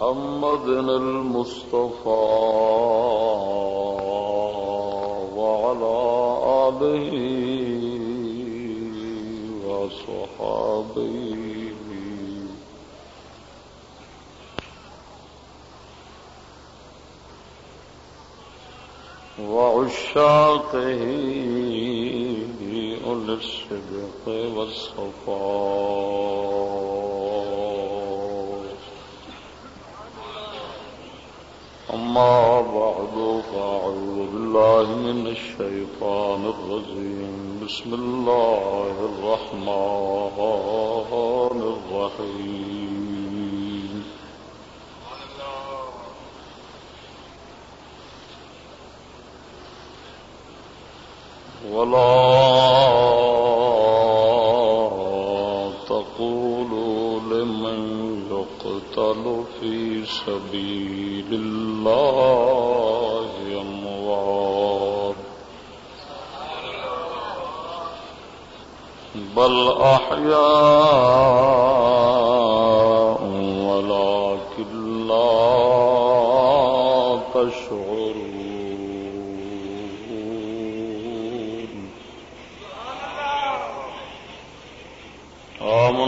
محمد المصطفى وعلى آله وصحابه. وعشاقه أولي الصدق والصفاء. أما بعد فأعوذ بالله من الشيطان الرجيم. بسم الله الرحمن الرحيم. ولا يقتل في سبيل الله أموات بل أحيان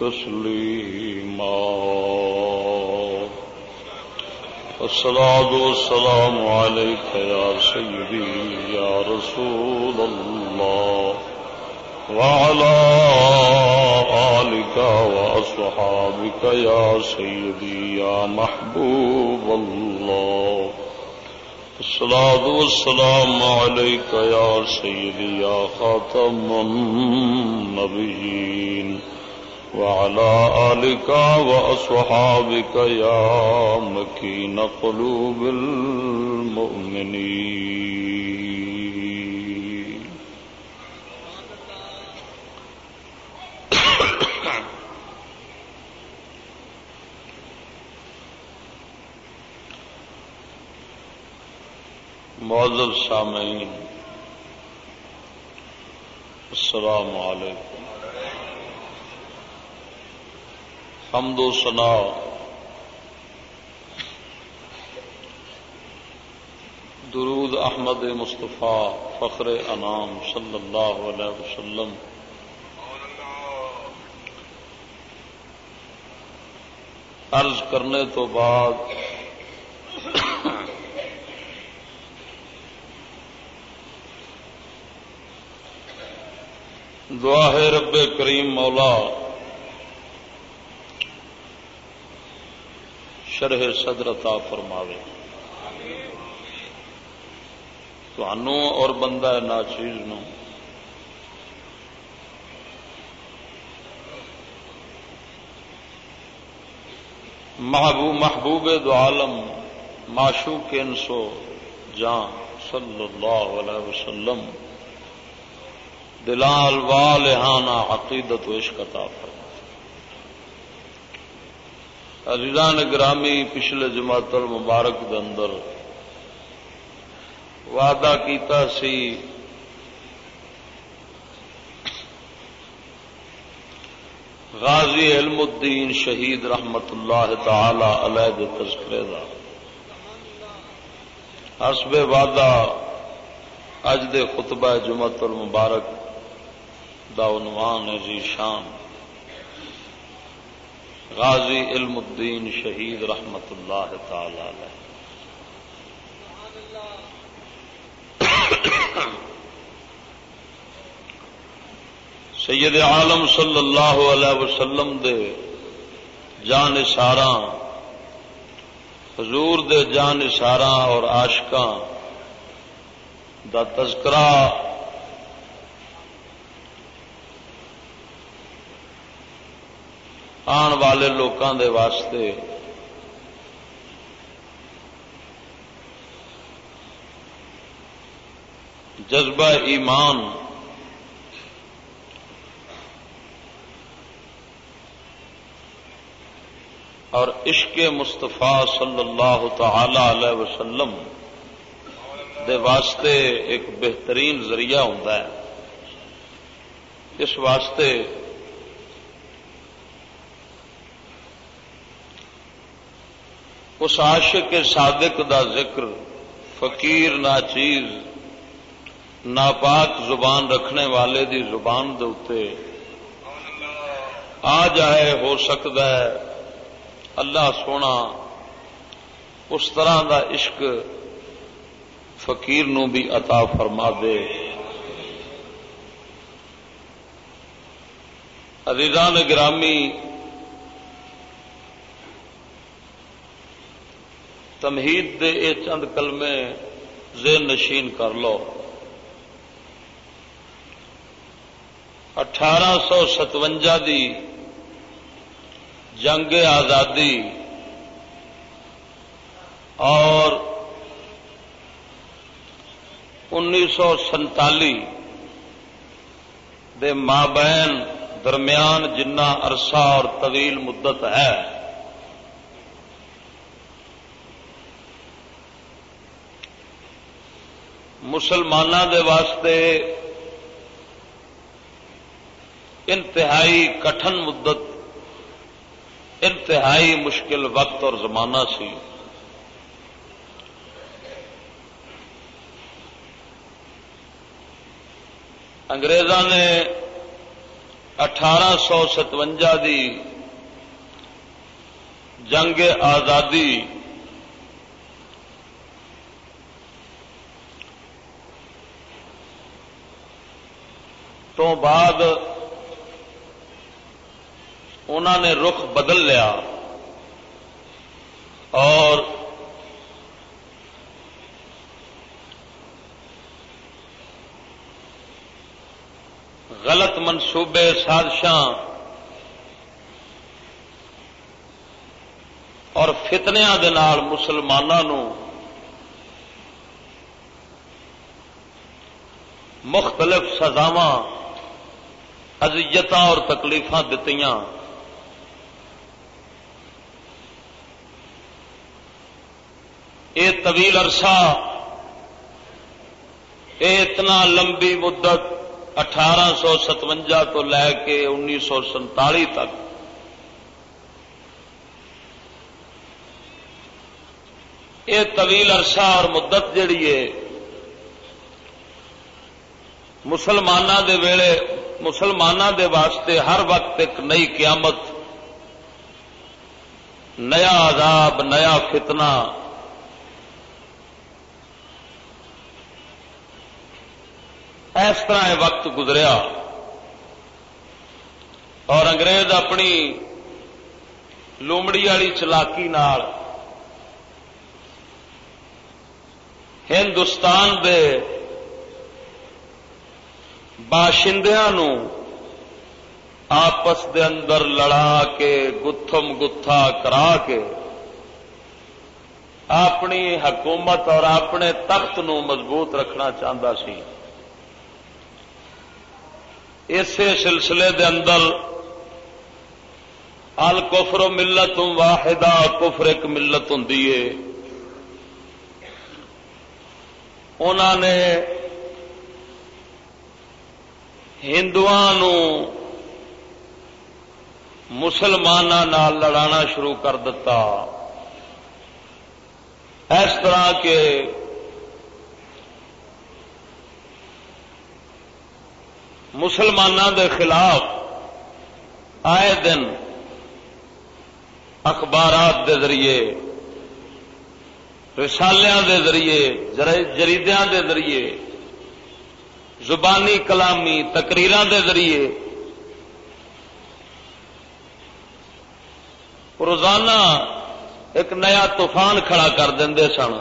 تسليما الصلاة والسلام عليك يا سيدي يا رسول الله وعلى آلك وأصحابك يا سيدي يا محبوب الله. الصلاة والسلام عليك يا سيدي يا خاتم النبيين. وعلى آلك وأصحابك يا مكين قلوب المؤمنين. معذر سامعین السلام علیکم. حمد و ثنا. درود احمد مصطفیٰ فخر انعام صلی اللہ علیہ وسلم. عرض کرنے تو بعد دعا ہے رب کریم مولا شرح صدر عطا فرماوے۔ تھانوں اور بندہ ناچیز نو محبوب محبوب دو عالم، معشوق انسو جان، صلی اللہ علیہ وسلم۔ دلال والہانا عقیدت و عشق عطا فرما عزیزان گرامی، پچھلے جماعت المبارک دے اندر وعدہ کیتا سی غازی علم الدین شہید رحمت اللہ تعالی علیہ تذکرے دا۔ حسب وعدہ اج دے خطبہ جمعت المبارک دا عنوان ہے جی شان۔ غازی علم الدین شہید رحمت اللہ تعالی علیہ۔ سید عالم صلی اللہ علیہ وسلم دے جان سارا، حضور دے جان سارا اور عاشقاں دا تذکرہ آن والے لوگوں دے واسطے جذبہ ایمان اور عشق مصطفیٰ صلی اللہ تعالی علیہ وسلم دے واسطے ایک بہترین ذریعہ ہوتا ہے اس واسطے اس عاشق کے صادق دا ذکر، فقیر، ناچیز، ناپاک زبان رکھنے والے دی زبان دے آ جائے، ہو سکتا ہے۔ اللہ سونا، اس طرح دا عشق فقیر نو بھی عطا فرما دے۔ عزیزان گرامی تمہید دے اے چند کلمے ذہن نشین کر لو۔ اٹھارہ سو ستوجا دی جنگ آزادی اور انیس سو سنتالی دے مابین درمیان جنہ عرصہ اور طویل مدت ہے۔ مسلمانوں دے واسطے انتہائی کٹن مدت، انتہائی مشکل وقت اور زمانہ سی۔ انگریزاں نے اٹھارہ سو ستوجا دی جنگ آزادی تو بعد انہوں نے رخ بدل لیا اور غلط منصوبے، سازشاں اور فتنیا مسلمانوں مختلف سزاواں ازیت اور تکلیف دتیاں۔ یہ طویل عرصہ یہ اتنا لمبی مدت اٹھارہ سو ستوجا تو لے کے انیس سو سنتالی تک۔ یہ طویل عرصہ اور مدت جڑی ہے مسلمانوں دے ویلے مسلمانوں دے واسطے ہر وقت ایک نئی قیامت، نیا عذاب، نیا فتنہ۔ اس طرح یہ وقت گزریا۔ اور انگریز اپنی لومڑی والی چلاکی نال ہندوستان دے باشندیا آپس دے اندر لڑا کے، گتھم گتھا کرا کے اپنی حکومت اور اپنے تخت نو مضبوط رکھنا چاہتا سی۔ اسی سلسلے دے اندر ال کفر ملت واحدہ، کفر ایک ملت ہوں انہوں نے ہندو مسلمانوں لڑانا شروع کر دتا۔ اس طرح کے مسلمانوں دے خلاف آئے دن اخبارات دے ذریعے، رسالیاں دے ذریعے جریدیاں دے ذریعے زبانی کلامی تقریر دے ذریعے روزانہ ایک نیا طوفان کھڑا کر دے سن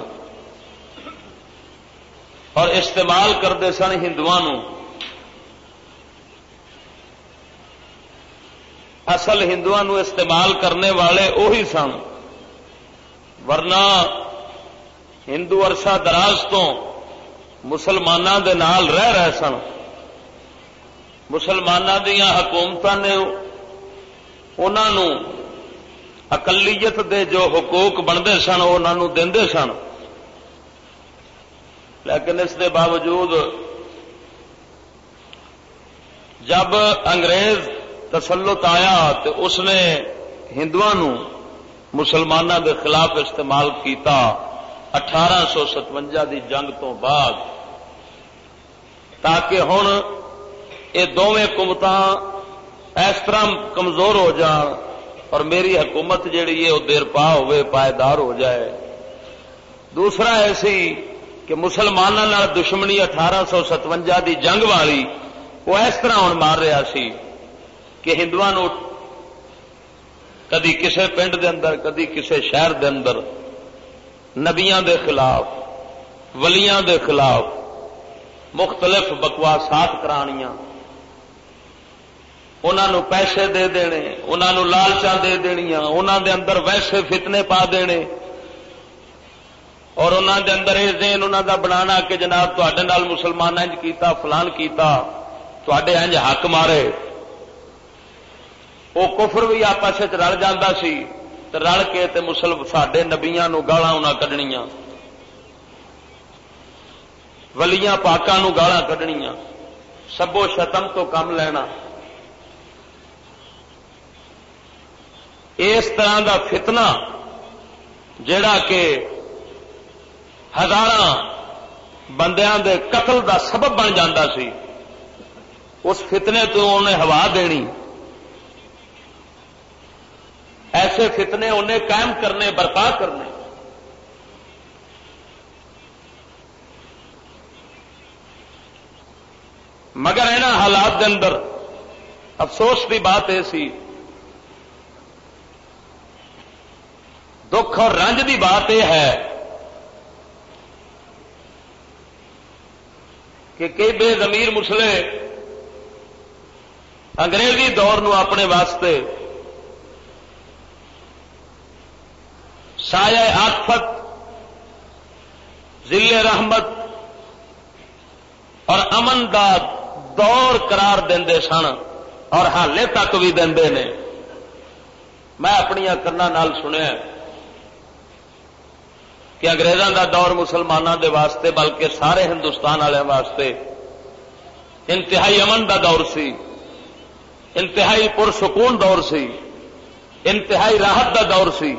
اور استعمال کرتے سن ہندو اصل ہندو استعمال کرنے والے وہی سن۔ ورنہ ہندو عرصہ دراز تو مسلمانوں دے نال رہ رہے سن۔ مسلمانوں دیا حکومت نے انہوں اقلیت دے جو حقوق بنتے سن وہ دے سن۔ لیکن اس دے باوجود جب انگریز تسلط آیا تو اس نے ہندو مسلمانوں کے خلاف استعمال کیتا۔ اٹھارہ سو ستوجا دی جنگ تو بعد، تاکہ ہوں یہ دونیں حکومت اس طرح کمزور ہو جان اور میری حکومت جیڑی ہے وہ دیر پا ہوئے پائیدار ہو جائے۔ دوسرا ایسی کہ مسلمانوں دشمنی اٹھارہ سو ستوجا دی جنگ والی وہ اس طرح ہوں مار رہا سی کہ ہندو کدی کسے پنڈ دے اندر، کدی کسے شہر دے اندر نبیاں دے خلاف، ولیاں دے خلاف مختلف بکواسات کرانیاں۔ انہوں پیسے دے دینے انہوں لالچا دے دنیا انہوں دے اندر ویسے فتنے پا دینے۔ اور انہوں دے اندر یہ دین انہوں دا بنانا کہ جناب تے مسلمان انج کیتا، فلان کیتا تے انج حق مارے۔ وہ کفر بھی آپس رل جا سی۔ رل کے تے مسلم سڈے نبیا گالا انہیں کھڑنیا ولیاں پاکوں گالا کھڑنیا سبو شتم تو کم لینا۔ اس طرح دا فتنہ جڑا کہ ہزار بندیاں دے قتل دا سبب بن جاتا سی، اس فتنے تو انہیں ہوا دینی۔ ایسے فتنے انہیں قائم کرنے، برپا کرنے۔ مگر یہاں حالات کے اندر افسوس کی بات یہ سی، دکھ اور رنج کی بات یہ ہے کہ کئی بے زمیر مسلے انگریزی دور نو اپنے واسطے سایہ آفت ضلع رحمت اور امن کا دور قرار دے سن اور حالے تک بھی دے میں اپنی نال سنیا کہ انگریزوں کا دور مسلمانوں دے واسطے بلکہ سارے ہندوستان والے واسطے انتہائی امن کا دور سی، انتہائی پرسکون دور سی، انتہائی راحت کا دور سی۔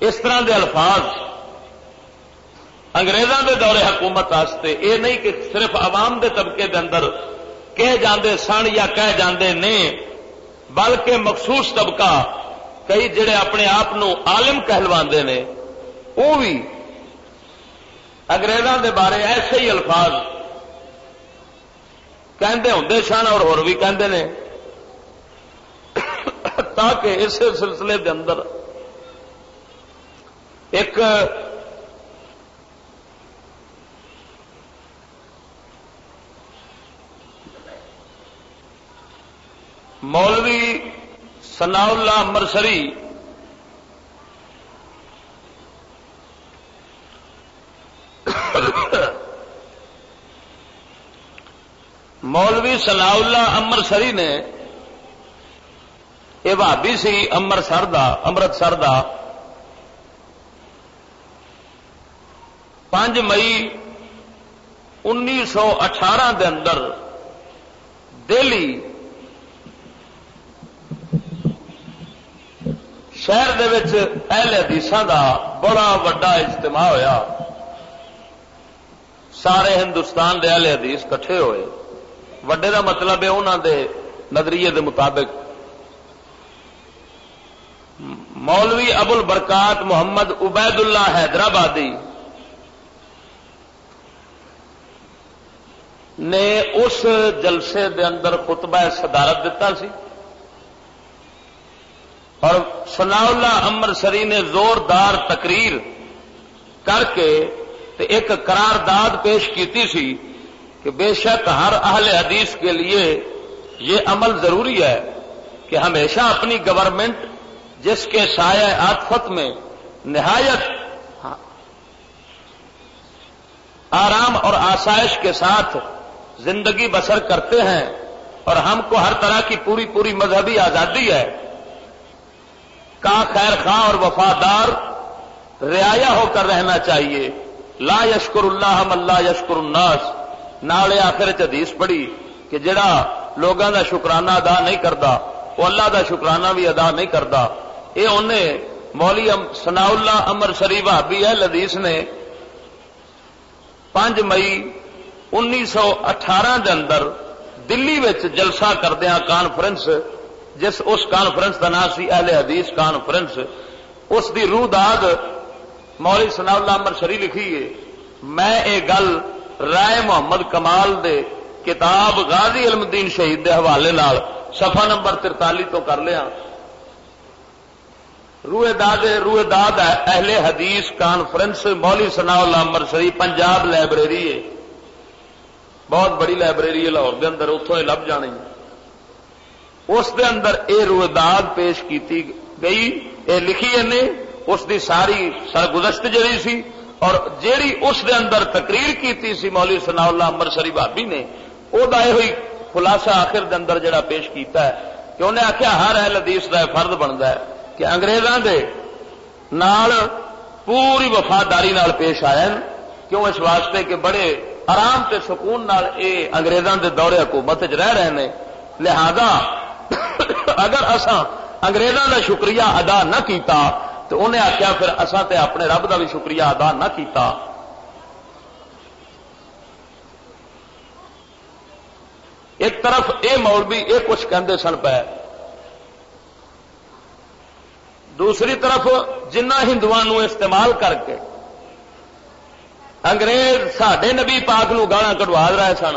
اس طرح دے الفاظ انگریزوں کے دورے حکومت واسطے یہ نہیں کہ صرف عوام دے طبقے دے اندر کہہ جاندے سن یا کہہ جاندے نے، بلکہ مخصوص طبقہ کئی جڑے اپنے آپ عالم کہلوا نے، وہ بھی اگریزوں دے بارے ایسے ہی الفاظ کہندے ہوں سن اور ہو بھی کہندے نے، تاکہ اس سلسلے دے اندر ایک مولوی سنا اللہ امرسری مولوی سنا اللہ امرسری نے، یہ بھابی سی، امرسر کا امرتسر کا پانچ مئی انیس سو اٹھارہ دے اندر دہلی شہر دے وچ اہل حدیث دا بڑا وڈا اجتماع ہویا۔ سارے ہندوستان دے اہل حدیث کٹھے ہوئے۔ وڈے دا مطلب ہے انہوں دے نظریے دے مطابق۔ مولوی ابو البرکات محمد عبید اللہ حیدرآبادی نے اس جلسے دے اندر خطبہ صدارت دیتا سی۔ اور سنا اللہ امر سری نے زوردار تقریر کر کے ایک قرارداد پیش کیتی سی کہ بے شک ہر اہل حدیث کے لیے یہ عمل ضروری ہے کہ ہمیشہ اپنی گورنمنٹ جس کے سایہ آفت میں نہایت آرام اور آسائش کے ساتھ زندگی بسر کرتے ہیں اور ہم کو ہر طرح کی پوری پوری مذہبی آزادی ہے۔ کا خیر خواہ اور وفادار رعایا ہو کر رہنا چاہیے۔ لا یشکر اللہ ہم اللہ یشکر الناس۔ نالے آخر حدیث پڑھی کہ جڑا لوگوں کا شکرانہ ادا نہیں کرتا وہ اللہ کا شکرانہ بھی ادا نہیں کرتا یہ انہیں مولی سنا اللہ امر شریف بھابی ہے لدیس نے پانچ مئی انیس سو اٹھارہ کے اندر دلی جلسہ کردیا کانفرنس، جس اس کانفرنس کا نام سی اہل حدیث کانفرنس، اس دی روح داد مولی سنا اللہ امر شری لکھی ہے۔ میں یہ گل رائے محمد کمال دے کتاب غازی علم دین شہید دے حوالے نال صفحہ نمبر ترتالی تو کر لیا۔ روئے داد روئے داد ہے اہل حدیث کانفرنس، مولی سنا اللہ امر شری، پنجاب لائبریری ہے۔ بہت بڑی لائبریری ہے لاہور اندر اتوں یہ لب جانی اس دے اندر اے روئے پیش کی گئی، اے لکھی نے اس دی ساری سرگزشت جڑی سی، اور جیڑی اس دے اندر تقریر کیتی سی مولوی سنا اللہ امر شریف بھابی نے وہ ہوئی خلاصہ آخر دے اندر جڑا پیش کیتا ہے کہ انہیں آخیا ہر اہل حدیث کا فرد بنتا ہے کہ انگریزاں دے نال پوری وفاداری نال پیش آئے کیوں؟ اس واسطے کہ بڑے آرام تے سکون نال اے انگریزاں دے دورے حکومت چ رہ رہے ہیں لہذا اگر اساں انگریزاں دا شکریہ ادا نہ کیتا تو انہیں آخیا پھر اصا تے اپنے رب کا بھی شکریہ ادا نہ کیتا۔ ایک طرف اے مولوی یہ کچھ کہندے سن پہ دوسری طرف جنہ ہندو استعمال کر کے انگریز سڈے نبی پاک نو گالا کٹوا رہے سن۔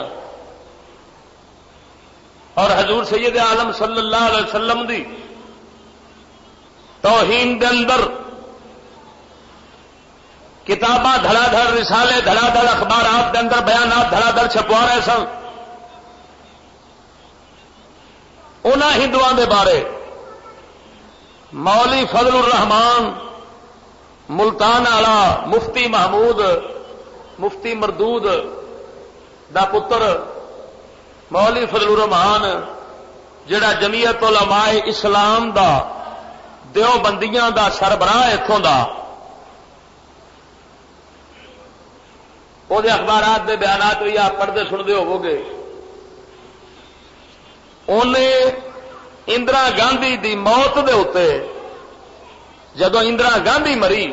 اور حضور سید عالم صلی اللہ علیہ وسلم دی توہین دے اندر کتاباں دھڑا دھڑ، رسالے دھڑا دھڑ، اخبارات دے اندر بیانات دھڑا دھڑ چھپوا رہے سن۔ ان ہندو دے بارے مولی فضل الرحمان ملتان والا مفتی محمود مفتی مردود دا پتر مولی فضل الرحمان، جڑا جمیت علماء اسلام دا دیو بندیاں دا سربراہ اتوں دا۔ وہ اخبارات دے بیانات بھی آپ پڑھتے سنتے ہوو گے انہیں اندرا گاندھی دی موت دے اتے جدو اندرا گاندھی مری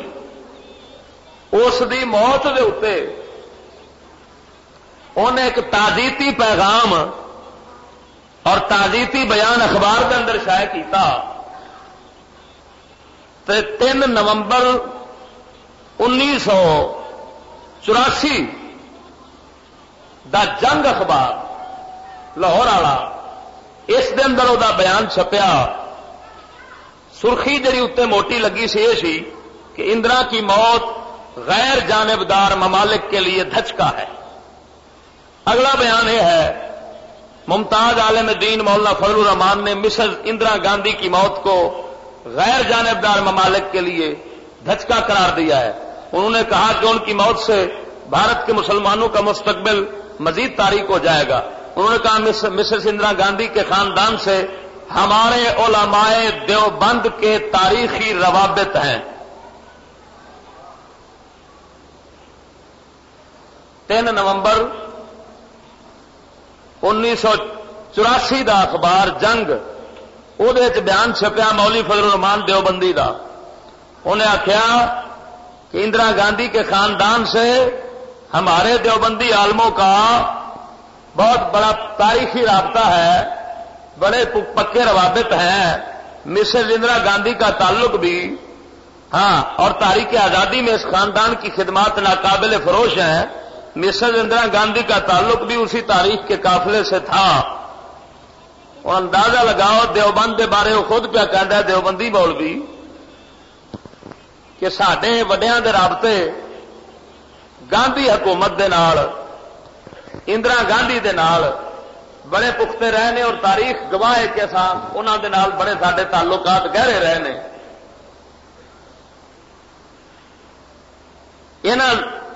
اس دی موت دے اتے انہیں ایک تازیتی پیغام اور تازیتی بیان اخبار کے اندر شائع کیتا۔ تین نومبر انیس سو چوراسی دا جنگ اخبار لاہور والا اس دے اندر وہ بیان چھپیا۔ سرخی جی اتنے موٹی لگی سی، یہ سی کہ اندرا کی موت غیر جانبدار ممالک کے لیے دھچکا ہے۔ اگلا بیان یہ ہے، ممتاز عالم دین مولانا فضل الرحمان نے مسز اندرا گاندھی کی موت کو غیر جانبدار ممالک کے لیے دھچکا قرار دیا ہے۔ انہوں نے کہا کہ ان کی موت سے بھارت کے مسلمانوں کا مستقبل مزید تاریخ ہو جائے گا۔ انہوں نے کہا مسز اندرا گاندھی کے خاندان سے ہمارے علماء دیوبند کے تاریخی روابط ہیں۔ تین نومبر انیس سو چوراسی کا اخبار جنگ وہ بیان چھپیا مولی فضل الرحمان دیوبندی دا۔ انہیں آخیا کہ اندرا گاندھی کے خاندان سے ہمارے دیوبندی عالموں کا بہت بڑا تاریخی رابطہ ہے، بڑے پکے روابط ہیں۔ مسز اندرا گاندھی کا تعلق بھی ہاں اور تاریخ آزادی میں اس خاندان کی خدمات ناقابل فروش ہیں۔ مسز اندرا گاندھی کا تعلق بھی اسی تاریخ کے قافلے سے تھا۔ اور اندازہ لگاؤ، دیوبند کے بارے وہ خود پیا کہ دیوبندی بول بھی کہ سڈے وڈیا کے رابطے گاندھی حکومت دے نال، اندرا گاندھی دے نال بڑے پختے رہے اور تاریخ گواہ ہے کہ انہوں دے نال بڑے سارے تعلقات گہرے رہے ہیں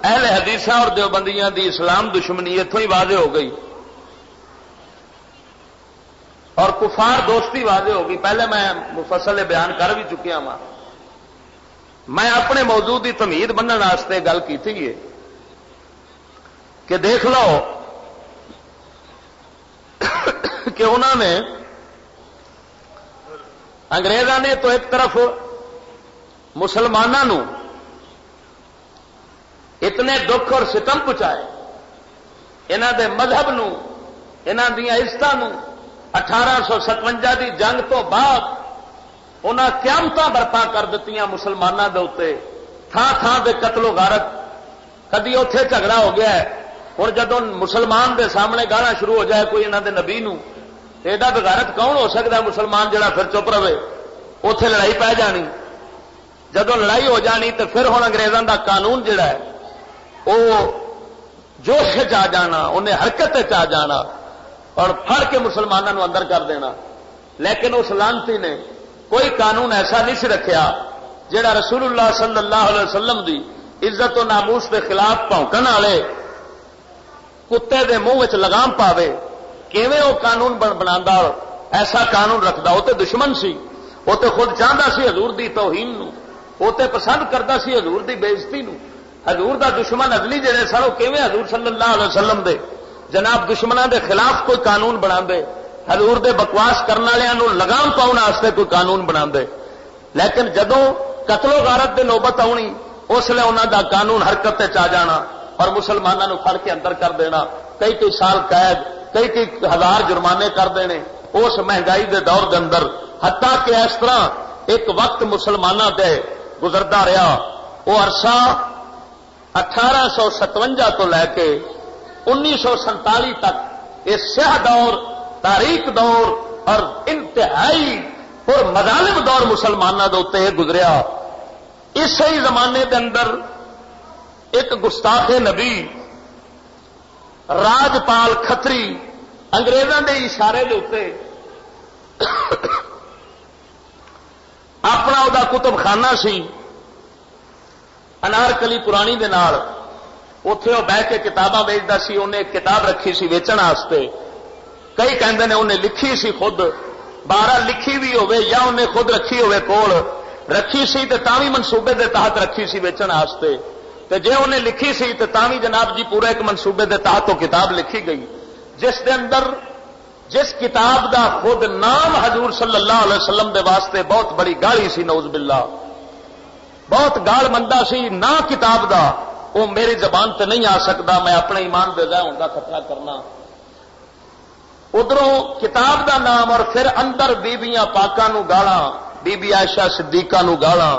اہل حدیث اور دیوبندیاں دی اسلام دشمنی اتوں ہی واضح ہو گئی۔ اور کفار دوستی واضح ہو گئی۔ پہلے میں مفصل بیان کر بھی چکیا وا میں اپنے موضوع کی تمید بننے واسطے گل کی تھی کہ دیکھ لو کہ انہوں نے انگریزوں نے تو ایک طرف مسلمانوں اتنے دکھ اور ستم پہنچائے۔ یہاں دے مذہب نو دیا عزت اٹھارہ سو ستوجا کی جنگ تو بعد انہیں قیامت برپا کر دیتی مسلمانوں کے اتنے تھان تھان کے قتل و غارت۔ کدی اتے جھگڑا ہو گیا ہوں جدو مسلمان دے سامنے گانا شروع ہو جائے کوئی انہوں دے نبی نو ایڈا بغارت کون ہو سکتا ہے مسلمان جڑا پھر چپ رہے؟ اتے لڑائی پی جانی۔ جدو لڑائی ہو جانی تو پھر ہوں انگریزوں دا قانون جڑا ہے وہ جوش آ جانا، انہیں حرکت آ جانا اور پھڑ کے مسلمانوں اندر کر دینا۔ لیکن اس لانتی نے کوئی قانون ایسا نہیں سی رکھا جڑا رسول اللہ صلی اللہ علیہ وسلم دی عزت و ناموس کے خلاف پونکن والے کتے دے منہ لگام پاوے۔ کیویں وہ قانون بنا ایسا قانون رکھتا وہ تو دشمن سی۔ وہ تو خود چاہتا سی حضور دی توہین نو۔ وہ تو پسند کرتا سی حضور دی بےزتی نو۔ حضور دا دشمن اگلی جڑے سن وہ کیویں حضور صلی اللہ علیہ وسلم دے؟ جناب دشمنوں دے خلاف کوئی قانون بنا دے حضور دے بکواس کرنے والوں لگام پاؤن واسطے کوئی قانون بنا دے لیکن جدو قتل و غارت دے نوبت آنی اس لیے انہوں دا قانون حرکت چ جانا اور مسلمانوں پھڑ کے اندر کر دینا۔ کئی کئی سال قید، کئی کئی ہزار جرمانے کر دینے۔ اس مہنگائی دے دور دے اندر، حتیٰ کہ اس طرح ایک وقت مسلمانوں دے گزرتا رہا وہ عرصہ اٹھارہ سو ستوجا تو لے کے انیس سو سنتالی تک یہ سیاہ دور، تاریخ دور اور انتہائی اور مظالم دور مسلمانوں کے اتنے گزریا۔ اسی زمانے کے اندر ایک گستاخ نبی، راجپال کتری اگریزوں کے اشارے کے اتنے اپنا وہ کتب خانہ سی۔ انارکلی پرانی دے نال اتے وہ بہ کے کتاباں ویچتا سی انہیں کتاب رکھی سی ویچن واسطے۔ کئی کہندے نے انہیں لکھی سی خود، بارہ لکھی بھی ہوئے یا انہیں خود رکھی ہوئے کول۔ رکھی سی تے تاوی منصوبے دے تحت رکھی سی ویچن واسطے۔ تے جے انہیں لکھی سی تے تاوی جناب جی پورا ایک منصوبے دے تحت وہ کتاب لکھی گئی۔ جس دے اندر، جس کتاب دا خود نام حضور صلی اللہ علیہ وسلم دے واسطے بہت بڑی گالی سی نوز باللہ۔ بہت گال مندا سی، نہ کتاب دا وہ میری زبان تے نہیں آ سکتا، میں اپنے ایمان دے ضائع ہونے کا خطرہ کرنا۔ ادھر کتاب دا نام اور پھر اندر بیبیاں پاکوں گالا بی بی عائشہ صدیقہ نو گالا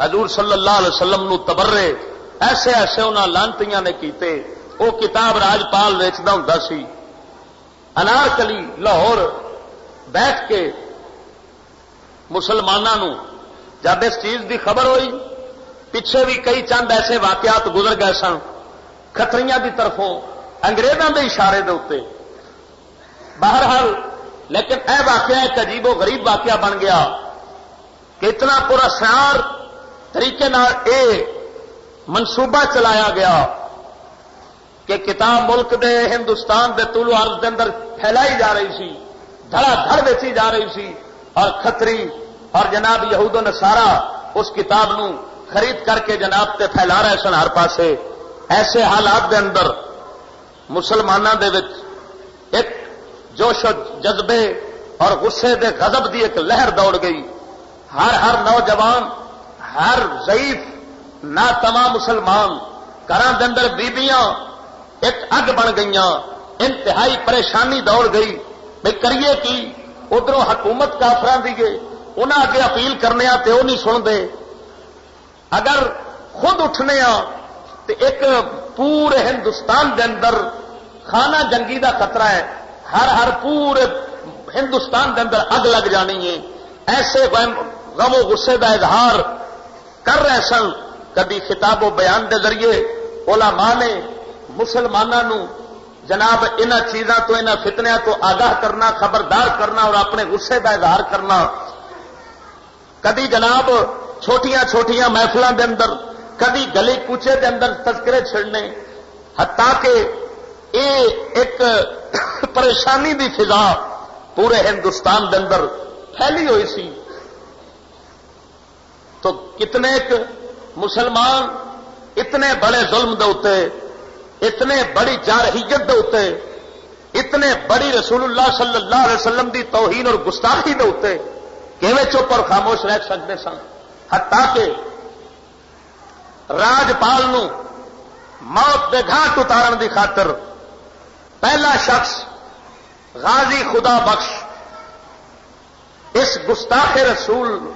حضور صلی اللہ علیہ وسلم نو تبرے، ایسے ایسے انہوں لانتیاں نے کیتے۔ وہ کتاب راجپال ویچتا ہوں سی۔ انارکلی لاہور بیٹھ کے مسلمانوں جب اس چیز دی خبر ہوئی، پیچھے بھی کئی چند ایسے واقعات گزر گئے سن کتری کی طرفوں انگریزوں کے اشارے دے اتنے بہرحال، لیکن اے واقعہ ایک عجیب و غریب واقعہ بن گیا کہ اتنا پورا سیار طریقے اے منصوبہ چلایا گیا کہ کتاب ملک دے، ہندوستان دے طول عرض دے اندر پھیلائی جا رہی سی، دھڑا دھڑ بیچی جا رہی سی اور کتری اور جناب یہود و نسارا اس کتاب نو خرید کر کے جناب تے پھیلا رہے سن ہر پاسے۔ ایسے حالات دے اندر مسلمانوں دے وچ ایک جوش و جذبے اور غصے دے غضب دی ایک لہر دوڑ گئی۔ ہر ہر نوجوان، ہر ضعیف نہ تمام مسلمان گھر اندر بیبیاں ایک اگ بن گئی انتہائی پریشانی دوڑ گئی۔ بھائی کریے کی؟ ادھر حکومت کافران دیے انہیں اگے اپیل کرنے تے وہ نہیں سنتے اگر خود اٹھنے تو ایک پورے ہندوستان دے اندر کھانا جنگی دا خطرہ ہے، ہر ہر پورے ہندوستان دے اندر اگ لگ جانی ہے۔ ایسے غم و غصے دا اظہار کر رہے سن۔ کبھی خطاب و بیان دے ذریعے علماء نے مسلمانوں جناب ان چیزاں تو ان فتنیا تو آگاہ کرنا، خبردار کرنا اور اپنے غصے کا اظہار کرنا۔ کدی جناب چھوٹیاں چھوٹیاں محفلوں دے اندر، کدی گلی کوچے کے اندر تذکرے چھڑنے ہتا کہ یہ ایک پریشانی دی فضا پورے ہندوستان دے اندر پھیلی ہوئی سی۔ تو کتنے ایک مسلمان اتنے بڑے ظلم دے اتنے بڑی جارحیت دے اتنے بڑی رسول اللہ صلی اللہ علیہ وسلم دی توہین اور گستاخی دے کیویں چپ اور خاموش رہ سکتے سن۔ ہتا کہ راجپال موت کے گھاٹ اتارن دی خاطر پہلا شخص غازی خدا بخش اس گستاخ رسول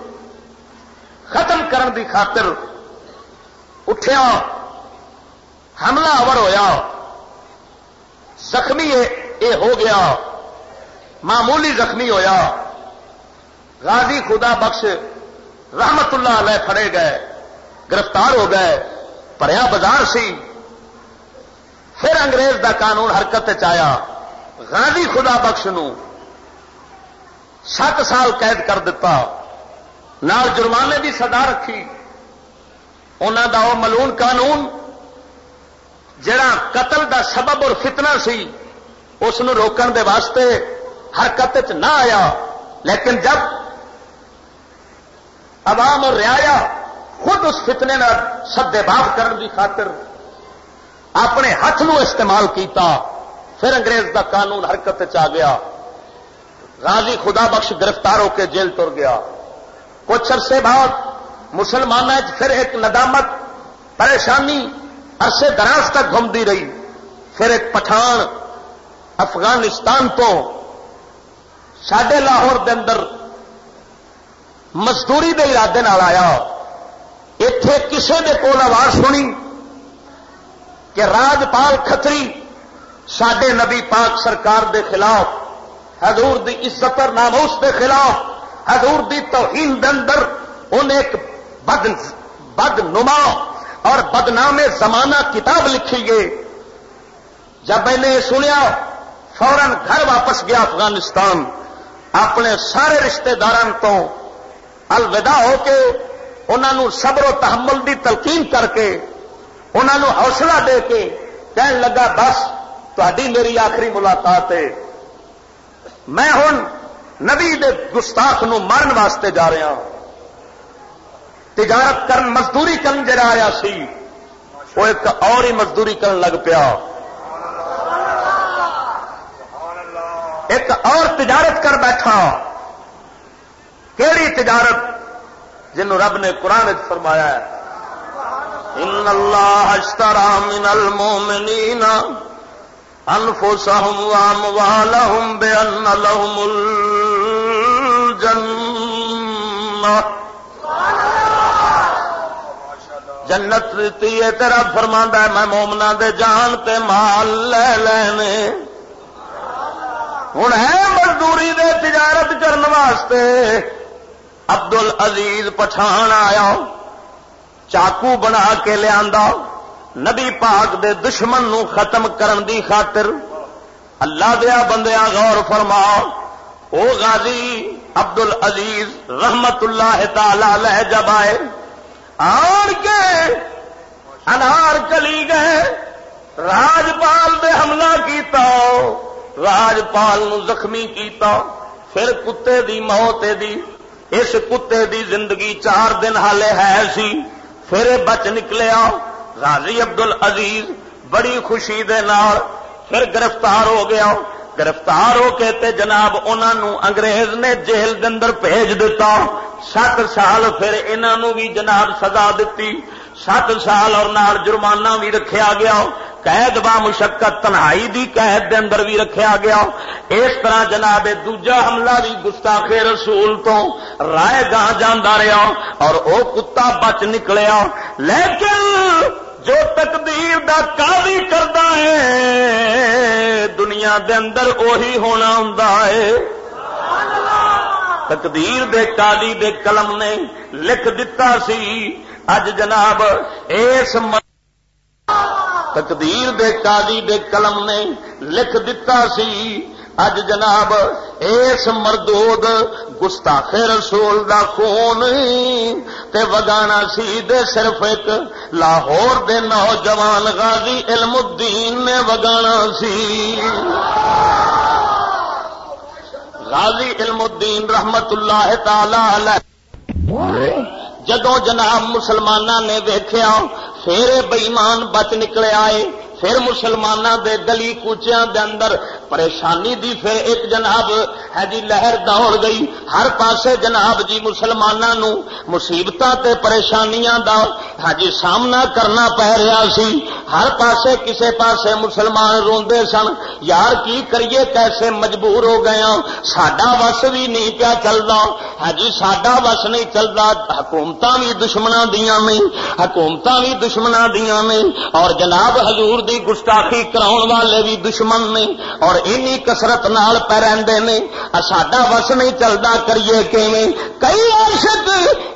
ختم کرن دی خاطر اٹھیا، حملہ آور ہویا۔ زخمی اے ہو گیا، معمولی زخمی ہویا۔ غازی خدا بخش رحمت اللہ علیہ کھڑے گئے، گرفتار ہو گئے پریا بازار سی۔ پھر انگریز دا قانون حرکت چیا غازی خدا بخش نو سات سال قید کر دیتا نال جرمانے کی سدا رکھی۔ انہوں دا وہ ملون قانون، جڑا قتل دا سبب اور فتنہ سی، اس روکن دے واسطے حرکت نہ آیا۔ لیکن جب عوام اور ریا خود اس فتنے سدے باغ کرنے کی خاطر اپنے ہاتھ نو استعمال کیتا، پھر انگریز دا قانون حرکت چ گیا۔ راضی خدا بخش گرفتار ہو کے جیل تر گیا۔ کچھ عرصے بعد مسلمان پھر ایک ندامت، پریشانی عرصے دراز تک گھومتی رہی۔ پھر ایک پٹھان افغانستان تو سڈے لاہور دے اندر مزدوری دے ارادے آیا۔ اتے کسی کے کول آواز سنی کہ راجپال کتری سڈے نبی پاک سرکار دے خلاف، حضور دی عزت اور ناموس دے خلاف، حضور دی توہین دے اندر انہیں ایک بد بد نما اور بدنام زمانہ کتاب لکھی گئی۔ جب میں نے سنیا، فوراً گھر واپس گیا افغانستان، اپنے سارے رشتے دار تو الوداع ہو کے انہوں صبر و تحمل دی تلقین کر کے انہوں حوصلہ دے کے کہن لگا، بس تاری میری آخری ملاقات ہے۔ میں ہوں نبی دے گستاخ نو مارن واسطے جا رہا ہوں تجارت کرن، مزدوری کرن جا رہا سی، وہ ایک اور ہی مزدوری کرن لگ پیا۔ ایک اور تجارت کر بیٹھا۔ کیڑی تجارت جنوں رب نے قرآن فرمایا ہے؟ ان اللہ اشترى من المؤمنین انفسهم واموالهم بان لهم الجنہ جنت دیتی ہے تیرا فرما ہے، میں مومنا دے جان تے مال لے لینے۔ ہوں ہے مزدوری دے تجارت کرنے واسطے۔ ابدل عزیز پٹھان آیا، چاقو بنا کے لیا نبی پاک دے دشمن نو ختم کرن دی خاطر اللہ دیا بندیا غور فرما، او غازی عبد العزیز رحمت اللہ تعالی جب آئے، آن کے انار کلی گئے، راجپال دے حملہ کیتا، راجپال نو زخمی کیتا، پھر کتے دی موت دی اس کتے دی زندگی چار دن حالے ہے سی۔ پھر بچ نکلیا۔ غازی عبد العزیز بڑی خوشی دے نال پھر گرفتار ہو گیا۔ گرفتار ہو کے تے جناب انہوں انگریز نے جیل دے اندر بھیج دیتا سات سال پھر انہوں بھی جناب سزا دیتی سات سال اور نال جرمانہ بھی رکھیا گیا۔ قید با مشقت تنہائی دی قید دے اندر بھی رکھیا گیا۔ اس طرح جناب دوجا حملہ بھی گستاخ رسول تو رائے گاہ جانا رہا اور او کتا بچ نکلیا۔ لیکن جو تقدیر دا قاضی کرتا ہے، دنیا دے اندر اوہی ہونا ہوں تقدیر دے قاضی دے قلم نے لکھ دیتا سی، اج جناب اس تقدیر دے قاضی دے قلم نے لکھ دیتا سی اج جناب اس مردود گستاخ رسول دا خون تے وگانا سی دے صرف ایک لاہور دے نوجوان غازی علم الدین نے وگانا سی غازی علم الدین رحمت اللہ تعالی علیہ جدو جناب مسلمانوں نے ویخیا پھر بئیمان بچ نکلے آئے پھر مسلمانوں دے گلی کوچیاں دے اندر پریشانی دی پھر ایک جناب ہے جی لہر دوڑ گئی۔ ہر پاسے جناب جی مسلمانوں مصیبت تے پریشانیاں دا ہاں جی سامنا کرنا پی رہا سی۔ ہر پاسے کسے پاسے مسلمان روندے سن۔ یار کی کریے کیسے مجبور ہو گیا ہاں؟ ساڈا وس بھی نہیں پیا چلتا ہاں جی ساڈا نہیں چلتا حکومت بھی دشمنوں دیا میں حکومت بھی دشمنوں دیا میں اور جناب حضور دی گستاخی کراؤ والے بھی دشمن نے۔ اور اینی کسرت نال پہ رہتے ہیں ساڈا وس نہیں چلتا کریے کیویں؟ کئی عاشق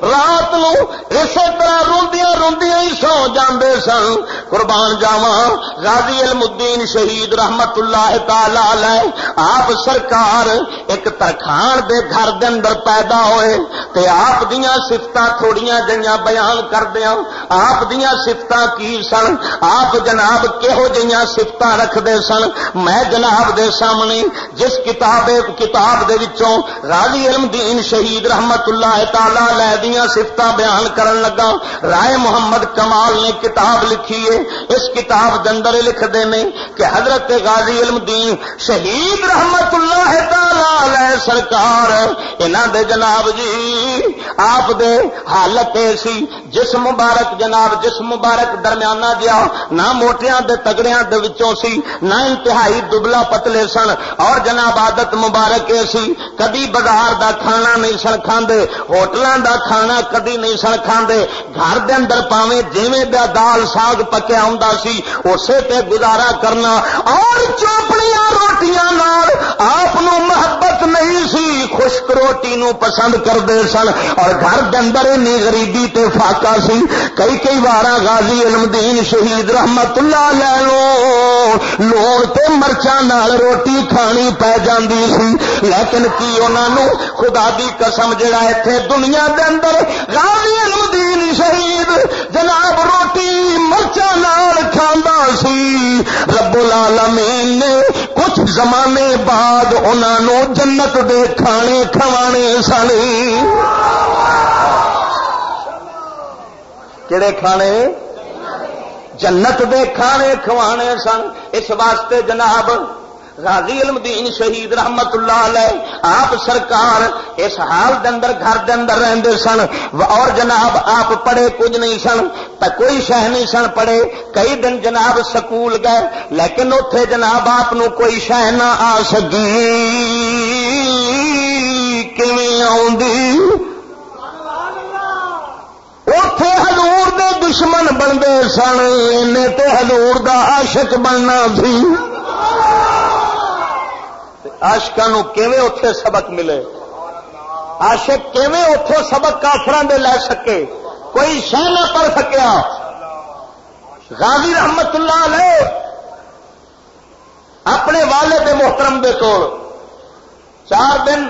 رات نو اسی طرح روندیاں روندیاں ہی سو جاندے سن۔ قربان جاوا غازی علم الدین شہید رحمت اللہ تعالی علیہ۔ آپ سرکار ایک ترخان دے گھر دے اندر پیدا ہوئے۔ تے آپ دیاں صفتاں تھوڑیاں جیاں بیان کردیاں۔ آپ دیاں صفتاں کی سن؟ آپ جناب کہو جیاں صفتاں رکھدے سن؟ میں جناب دے سامنے، جس کتاب کتاب دے وچوں راضی علم دین شہید رحمت اللہ تعالی لے دیا سفت بیان کرن لگا۔ رائے محمد کمال نے کتاب لکھی ہے۔ اس کتاب دے اندر لکھ دے نے کہ حضرت غازی علم دین شہید رحمت اللہ تعالی سرکار، انہاں دے جناب جی آپ دے حالت ایسی جس مبارک جناب، جس مبارک درمیانہ جیا نہ موٹیاں دے تگڑیاں دے وچوں سی، نہ انتہائی دبلا پتلے سن۔ اور جناب عادت مبارک یہ سی، کدی بازار دا کھانا نہیں سن کھاندے ہوٹلوں دا کھانا کدی نہیں سن کھاندے گھر دے اندر پاویں جویں دا دال ساگ پکیا ہوندا سی، اسے تے گزارا کرنا۔ اور چوپڑیاں روٹیاں نال آپ محبت نہیں سی، خشک روٹی نو پسند کرتے سن۔ اور گھر دے اندر اینی غریبی تے فاقہ سی۔ کئی کئی بار غازی علم دین شہید رحمت اللہ لے لو لوڑ تے مرچا نال روٹی کھانی پی جاندی سی۔ لیکن کی انہوں خدا دی قسم جڑا اتنے دنیا دے اندر غازی علم شہید جناب روٹی مرچا نال کھانا سی۔ رب العالمین نے کچھ زمانے بعد انہوں جنت دے کھانے کھوانے سن۔ کہڑے کھانے؟ جنت دے کھانے کھوانے سن۔ اس واسطے جناب راضی علم دین شہید رحمت اللہ علیہ، آپ سرکار اس حال دے اندر، گھر دے اندر رہندے سن اور جناب آپ پڑھے کچھ نہیں سن کوئی شہ نہیں سن پڑھے، کئی دن جناب سکول گئے، لیکن اتے جناب آپ کوئی شہ نہ آ سکی۔ اتے ہزور دے دشمن بنتے سن تے ہزور دا عاشق بننا سی۔ آشکا اتے سبق ملے؟ آشک کیویں اتوں سبق کافران دے لے سکے؟ کوئی شہ نہ پڑھ سکیا؟ غازی رحمت اللہ علیہ اپنے والد محترم دے کول چار دن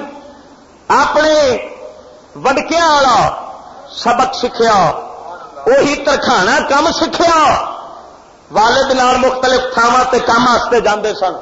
اپنے وڈکیا والا سبق سیکھا وہی ترخانا کم سیکھا والد نال مختلف تھاواں کام واسطے جاندے سن۔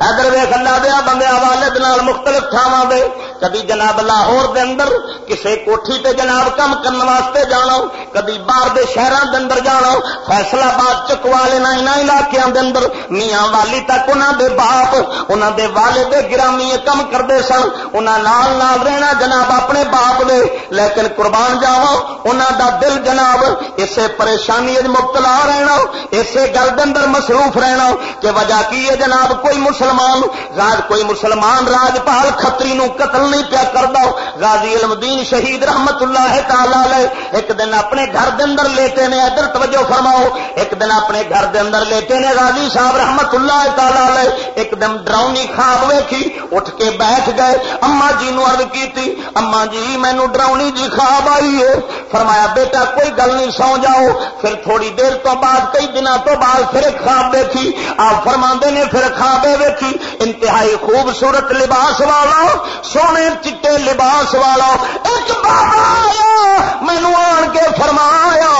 ادھر ویخ اللہ دیا بندے والد نال مختلف تھاواں دے۔ کدی جناب لاہور دے اندر، کسے کوٹھی تے جناب کم کرنے واسطے جانا کدی باہر دے شہروں دے اندر جانا فیصلہ باد چکوالے نہ علاقوں دے اندر، میاں والی تک انہوں دے باپ انہوں دے والے دے گرامی کم کرتے سن انہوں نال نال رہنا جناب اپنے باپ دے۔ لیکن قربان جاوا انہوں دا دل جناب اسے پریشانی مبتلا رہنا اسے گل دے اندر مصروف رہنا کہ وجہ کی ہے جناب کوئی مسلمان؟ راج کوئی مسلمان راجپال کتری نو قتل گل نہیں پیا کر دو غازی علم دین شہید رحمت اللہ تعالی ایک دن اپنے گھر دے اندر لیتے نے، ادھر توجہ فرماؤ۔ ایک دن اپنے گھر دے اندر لیتے نے، غازی صاحب رحمت اللہ تعالی لے ایک دم ڈراؤنی خواب ویکھی۔ اٹھ کے بیٹھ گئے۔ اما جی نو عرض کی اما جی مینو ڈراؤنی جی خواب آئی ہے۔ فرمایا، بیٹا، کوئی گل نہیں، سو جاؤ۔ پھر تھوڑی دیر تو بعد، کئی دنوں تو بعد پھر ایک خواب دیکھی آپ فرما نے، پھر خواب ویکھی۔ انتہائی خوبصورت لباس والا سونا سونے چٹے لباس والا ایک بابا آیا مینو آن کے فرمایا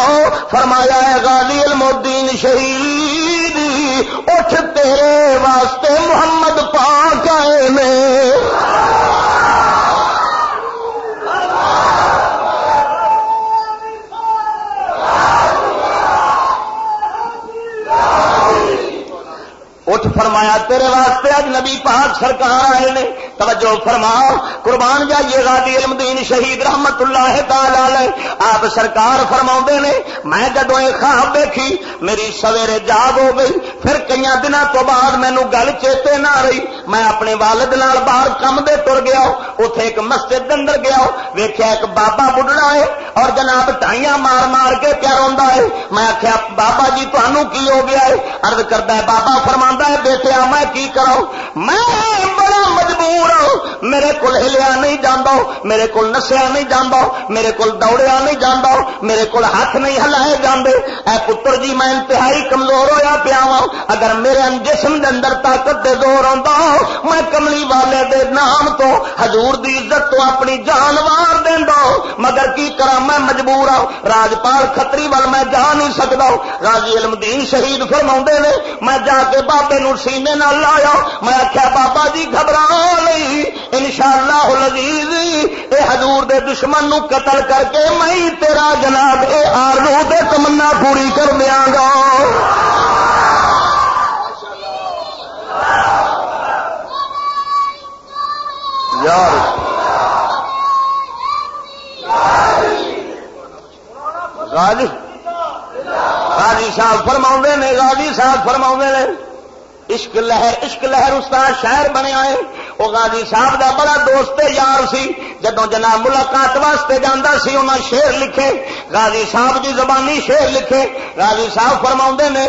فرمایا ہے غازی المدین شہید، اٹھ تیرے واسطے محمد پاک آئے میں اٹھ فرمایا، تیرے واسطے اج نبی پاک سرکار آئے نے۔ توجہ فرما قربان جائیے غازی علم دین شہید رحمت اللہ تعالی آپ سرکار فرما نے، میں جدو یہ خواب دیکھی، میری سویرے جاگ ہو گئی۔ پھر کئی دنوں تو بعد مینو گل چیتے نہ رہی۔ میں اپنے والد نال باہر کم دے تر گیا اتے ایک مسجد اندر گیا ویخیا ایک بابا بڑھنا ہے اور جناب ٹائیاں مار مار کے کیا روا ہے۔ میں آخیا بابا جی تمہوں کی ہو گیا ہے؟ ارد کرتا ہے، بابا فرما ہے، بیٹیا، میں کی کروں میں بڑا مجبور ہوں۔ میرے کو ہلیا نہیں جانا میرے کو نسیا نہیں جانا میرے کو دوڑیا نہیں جانا میرے کو ہاتھ نہیں ہلائے جاندے۔ اے پتر جی میں انتہائی کمزور ہویا پیا وا اگر میرے جسم دے اندر طاقت دے زور آتا میں کملی والے دے نام تو حضور دی عزت تو اپنی جان وار دینا مگر کی کرا میں مجبور ہوں؟ راجپال کتری وال میں جا نہیں سکتا راجی علم دین شہید فرما نے، میں جا کے بابے نو سینے نہ لایا میں آخیا بابا جی گھبرا نہیں۔ ان شاء اللہ اے حضور دے دشمن نو قتل کر کے میں تیرا جناب اے آرو دے تمنا پوری کر دیا گا۔ یار غازی. غازی صاحب فرما نے، غازی صاحب فرما نے، عشق لہر عشق لہر استاد شہر بنیا ہے وہ غازی صاحب دا بڑا دوست یار سی جدو جناب ملاقات واسطے جانا سی انہیں شیر لکھے۔ غازی صاحب کی زبانی شیر لکھے۔ غازی صاحب فرما نے،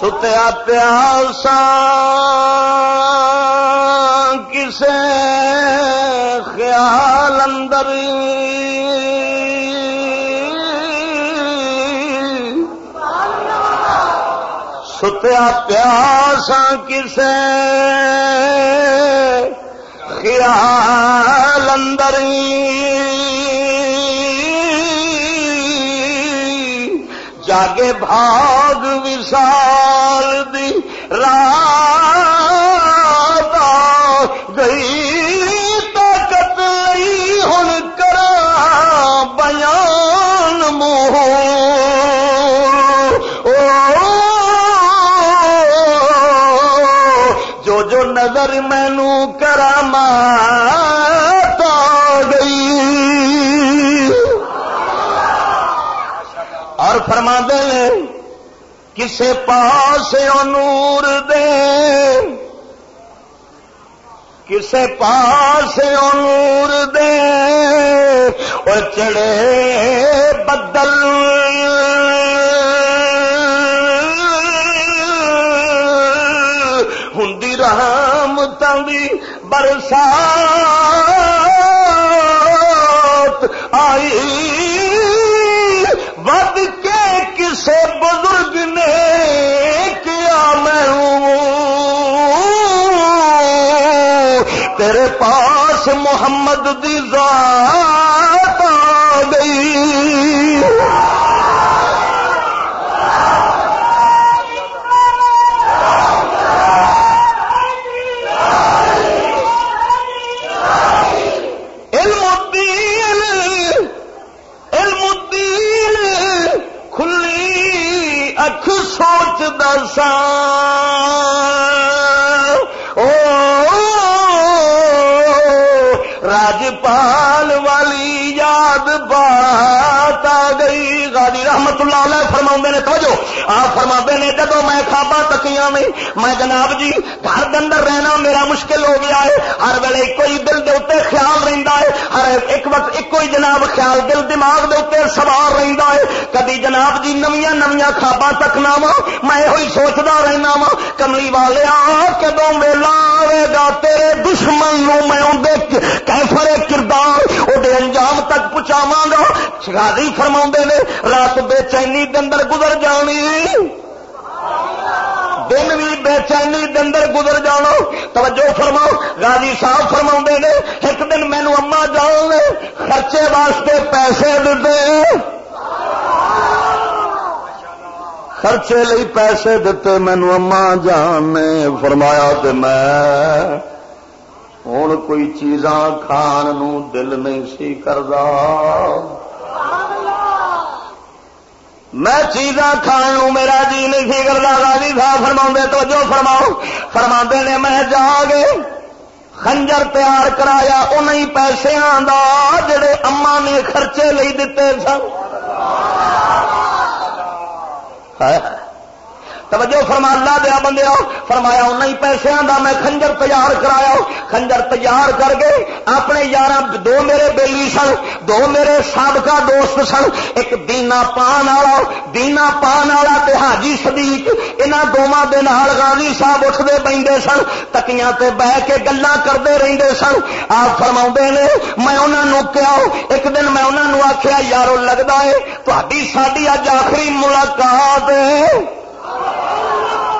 ستیا پیاسا کسے خیال اندر ستیا پیاسا کسے خیال اندر جاگے بھاگ وسال دی رات گئی، طاقت لی ہن کرا بیان موہ۔ نظر مینو کرام گئی۔ اور فرما دے کسے پاس نور دے۔ کسے پاس نور دے اور چڑے بدل۔ دی برسات آئی۔ ود کے کسے بزرگ پاس محمد دی ذات آ گئی۔ سوچ دسا راجپال والی یاد بات آ گئی۔ رحمت اللہ علیہ فرما نے، توجہ، آپ فرما نے جب میں خوابا تکیاں نہیں میں جناب جی گھر اندر رہنا میرا مشکل ہو گیا ہے، ہر ویلے ایک ہی دل دے اتنے خیال رہتا ہے، ہر ایک وقت ایک ہی جناب خیال دل دماغ دے اتنے سوار رہتا ہے۔ کدی جناب جی نمیا نمیا خوابا تکنا وا میں یہ سوچتا رہنا وا کملی والے کدو میلا آئے گا، تیرے دشمن نو میں اندر کیفر کردار وہ انجام تک پہنچاوا گا۔ شگادی فرما نے، رات بے چینی اندر گزر جانی دن بھی بے چینی اندر گزر جانا توجہ فرماؤ۔ غازی صاحب فرما نے، ایک دن مینو اما جان خرچے واسطے پیسے دیتے خرچے لئی پیسے دیتے مینو اما جان نے۔ فرمایا تو میں ہوں کوئی چیزاں کھان نو دل نہیں سی کردا۔ میں چیزاں کھان میرا جی نہیں سی کرتا جی صاحب فرما تو جو فرماؤ۔ فرما نے میں جا گے خنجر تیار کرایا انہیں پیسے دا جڑے اما نے خرچے لئی دیتے سن۔ توجہ فرما اللہ دیا بندے فرمایا انہیں پیسے دا میں خنجر تیار کرایا، خنجر تیار کر کے اپنے یار دو میرے بیلی سن، دو میرے سابقہ دوست سن، ایک دینا پان والا، دینا پان والا حاجی صدیق یہاں دونوں کے نال غازی صاحب اٹھتے بہتے سن، تکیاں تے بہ کے گلا کرتے رہتے سن۔ آپ فرما نے، میں انہوں کیا ایک دن میں انہوں نے آخیا یارو لگتا ہے تاری ساری اج آخری ملاقات ہے۔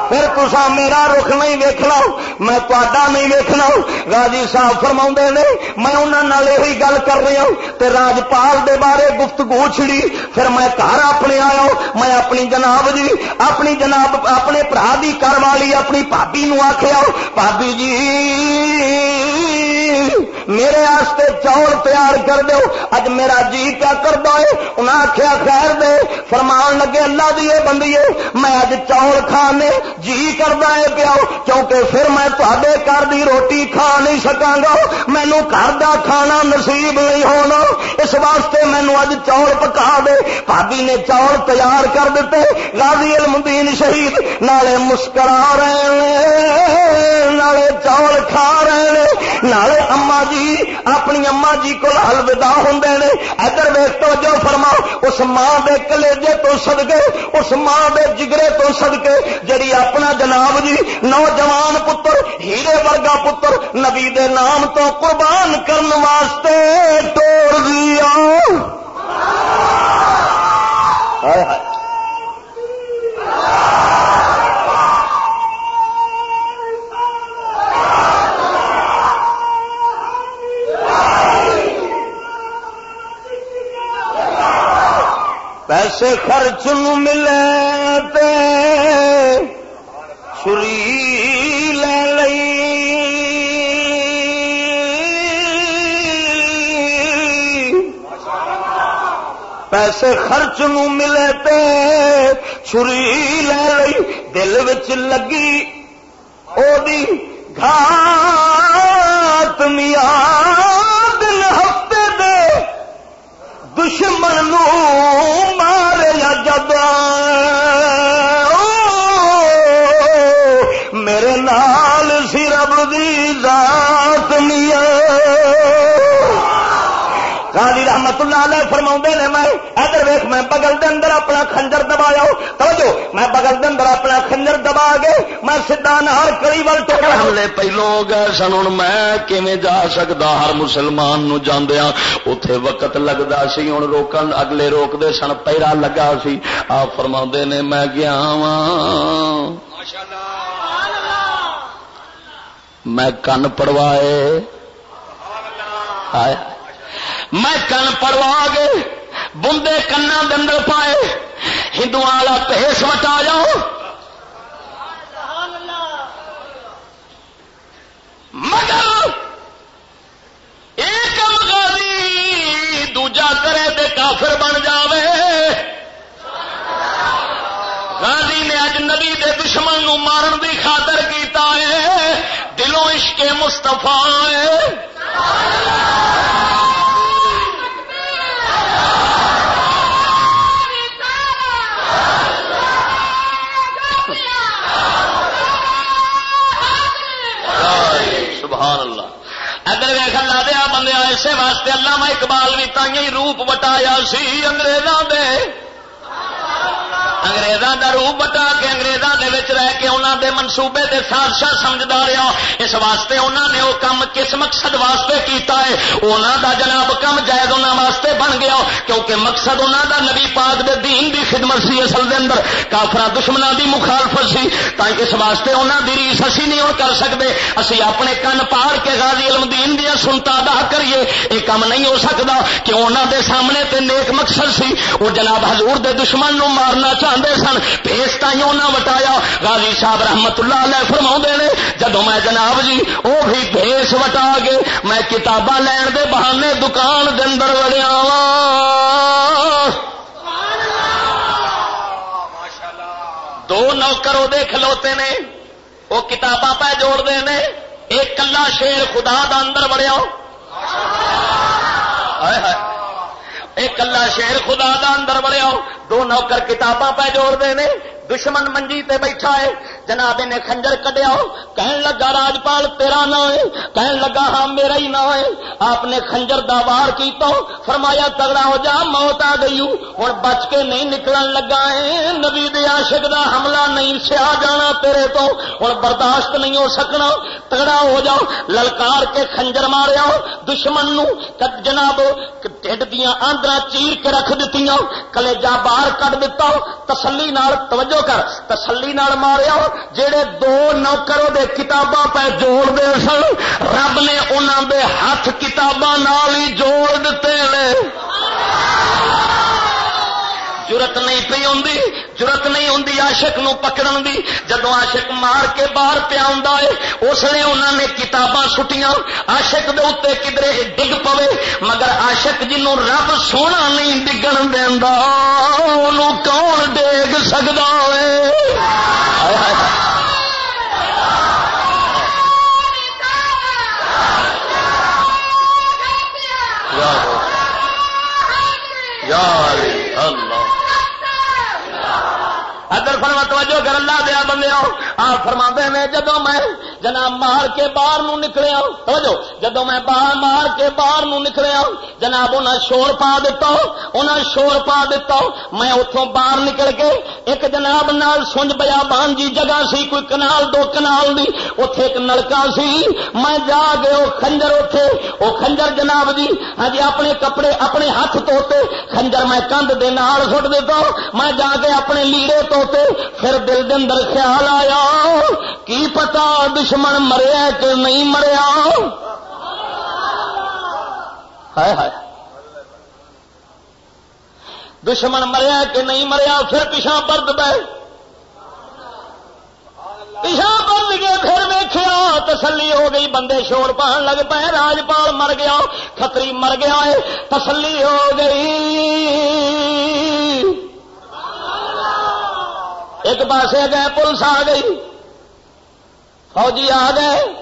پھر تسا میرا رخ نہیں ویکنا میں تا نہیں ویکنا راجی صاحب فرما نے، میں انہوں یہ گل کر رہا ہوں تے راجپال دے بارے گفتگو چھڑی۔ پھر میں گھر اپنے آیا میں اپنی جناب جی اپنی جناب، اپنے برا کی کر والی، اپنی بھابی نو آخیا بھابی جی میرے آستے چاول تیار کر دو۔ اج میرا جی کیا کرتا ہے؟ انہیں آخیا خیر دے۔ فرمان لگے، اللہ دیے بندیے میں اج چاول کھانے جی کرتا ہے پیا، کیونکہ پھر میں تے گھر کی روٹی کھا نہیں سکا گا مینو گھر کا کھانا نصیب نہیں ہونا۔ اس واسطے مینو اج چاول پکا دے۔ بھابی نے چاول تیار کر دیتے غازی المدین شہید نالے مسکرا رہے نالے چاول کھا رہے نالے اما جی اپنی اما جی کو الوداع ہوں نے۔ ادھر ویس تو جو اس ماں دے کلیجے تو سدکے اس ماں دے جگرے تو سدکے جڑی اپنا جناب جی نوجوان پتر، ہیرے ورگا پتر، نبی دے نام تو قربان کرنے واسطے توڑ دیا۔ ہائے ہائے۔ پیسے خرچ ملے چھری لے لئی۔ پیسے خرچ ملے تے چھری لے لئی۔ دل وچ لگی او دی گھات میاں دشمن نو مارے جب میرے نال سی رب دی ذات میاں رحمت اللہ علیہ فرما نے میں ادھر ویخ میں بغل دے اندر اپنا خنجر دبایا توجہ میں بغل دے اندر اپنا خنجر دبا کے میں سیدا نہار کری ول تو حملے پہلو گئے سن ہوں میں کیویں جا سکتا ہر مسلمان نو جاندیا اتے وقت لگتا سی ہوں روکن اگلے روکتے سن پیرا لگا سی۔ آپ فرما نے میں گیا وا میں کن پڑوائے میں کن پڑوا گے بندے کنا دن پائے ہندو والا پیس وٹا جاؤ۔ مگر ایک غازی دوجا کرے تے کافر بن جاوے۔ غازی نے اج نبی دے دشمن نو مارن دی خاطر کیتا ہے، دلوں عشق مستفا ہے۔ سبحان اللہ۔ ادھر ویخ اللہ دیا بندے اسے واسطے اللہ میں اقبال بھی تھی روپ بٹایا سی انگریزوں دے۔ انگریزوں کا روپ بٹا کے اگریزوں کے رہ کے انہوں دے منصوبے دے سازشاہ سمجھتا رہا اس واسطے انہوں نے وہ کام کس مقصد واسطے کیتا ہے؟ انہوں دا جناب کم جائز انہوں واسطے بن گیا، کیونکہ مقصد انہوں دا نبی پاک دے دین دی خدمت سی اصل دے اندر۔ کافر دشمنوں دی مخالفت سی۔ تاکہ اس واسطے انہوں دی ریس اسی نہیں کر سکتے اسی اپنے کن پاڑ کے غازی علم دین دیا سنتا ادا کریے۔ یہ کام نہیں ہو سکتا کہ انہوں دے سامنے تے نیک مقصد سی۔ وہ جناب حضور دے دشمن نو مارنا چاہ چاہتے سن۔ پیس تھی انہیں وٹایا۔ غازی صاحب رحمت اللہ علیہ فرما نے جدو میں جناب جی وہ بھی پیس وٹا کے میں کتاباں لین دے بہانے دکان دے اندر وڑیا وا دو نوکر وہ کھلوتے نے وہ کتاباں پہ جوڑتے ہیں ایک کلا شیر خدا دا اندر وڑیا۔ ایک کلا شیر خدا دا اندر وڑیا دو نوکر کتاباں پہ جوڑ دے نے دشمن منجی تے بیٹھا ہے جناب نے خنجر کڈیا، کہن لگا راجپال تیرا نہ ہے، کہن لگا ہاں میرا ہی نہ ہے۔ آپ نے خنجر دا وار کیتا، فرمایا تگڑا ہو جا، موت آ گئی۔ ہوں بچ کے نہیں نکلن لگا ہے۔ نبی دے عاشق دا حملہ نہیں سیا جانا تیرے تو۔ ہوں برداشت نہیں ہو سکنا۔ تگڑا ہو جاؤ للکار کے خنجر ماریا۔ دشمن نو جناب ٹھڈ دیا آندرا چیر کے رکھ دیتی کلیجا باہر کٹ دتا۔ تسلی نال توجہ کر، تسلی نال ماریا۔ جڑے دو نوکر دے کتاباں پہ جوڑ دے سن، رب نے انہوں دے ہاتھ کتاباں نال ہی جوڑ دیتے ہیں جرت نہیں پی ہوں جرت نہیں ہوں آشک پکڑن دی جدو آشک مار کے باہر پیا ہے اس نے انہوں نے کتاباں سٹیاں آشک دے اتنے کدرے ڈگ پوے مگر آشک جنوں رب سونا نہیں ڈگن دینا کون ڈگ سکتا ہے یا اللہ ادر فرما، توجہ کر، اللہ دیا بندے آؤ۔ آپ فرما نے جدو میں جناب مار کے باہر نو نکلیا توجہ جدو میں باہر مار کے باہر نو نکلیا جناب انہیں شور پا دیتا انہیں شور پا دیتا میں اتوں باہر نکل کے ایک جناب نال سنج بیا بان جی جگہ سی، کوئی کنال، دو کنال دی اتے ایک نلکا سی، میں جا کے وہ خنجر اتے وہ خنجر جناب جی ہاں جی اپنے کپڑے اپنے ہاتھ توتے، خنجر میں کندھ دے نال سٹ دیتا میں جا کے اپنے لیڑے تو پھر دل اندر خیال آیا، کی پتا دشمن مریا کہ نہیں مریا ہائے ہائے۔ دشمن مریا کہ نہیں مریا پھر پیچھا برد بہ پیچھا برد گئے پھر ویخیا تسلی ہو گئی، بندے شور پان لگ پے، راجپال مر گیا کتری مر گیا ہے تسلی ہو گئی۔ ایک پاسے گئے پولیس آ گئی۔ فوجی آ گئے۔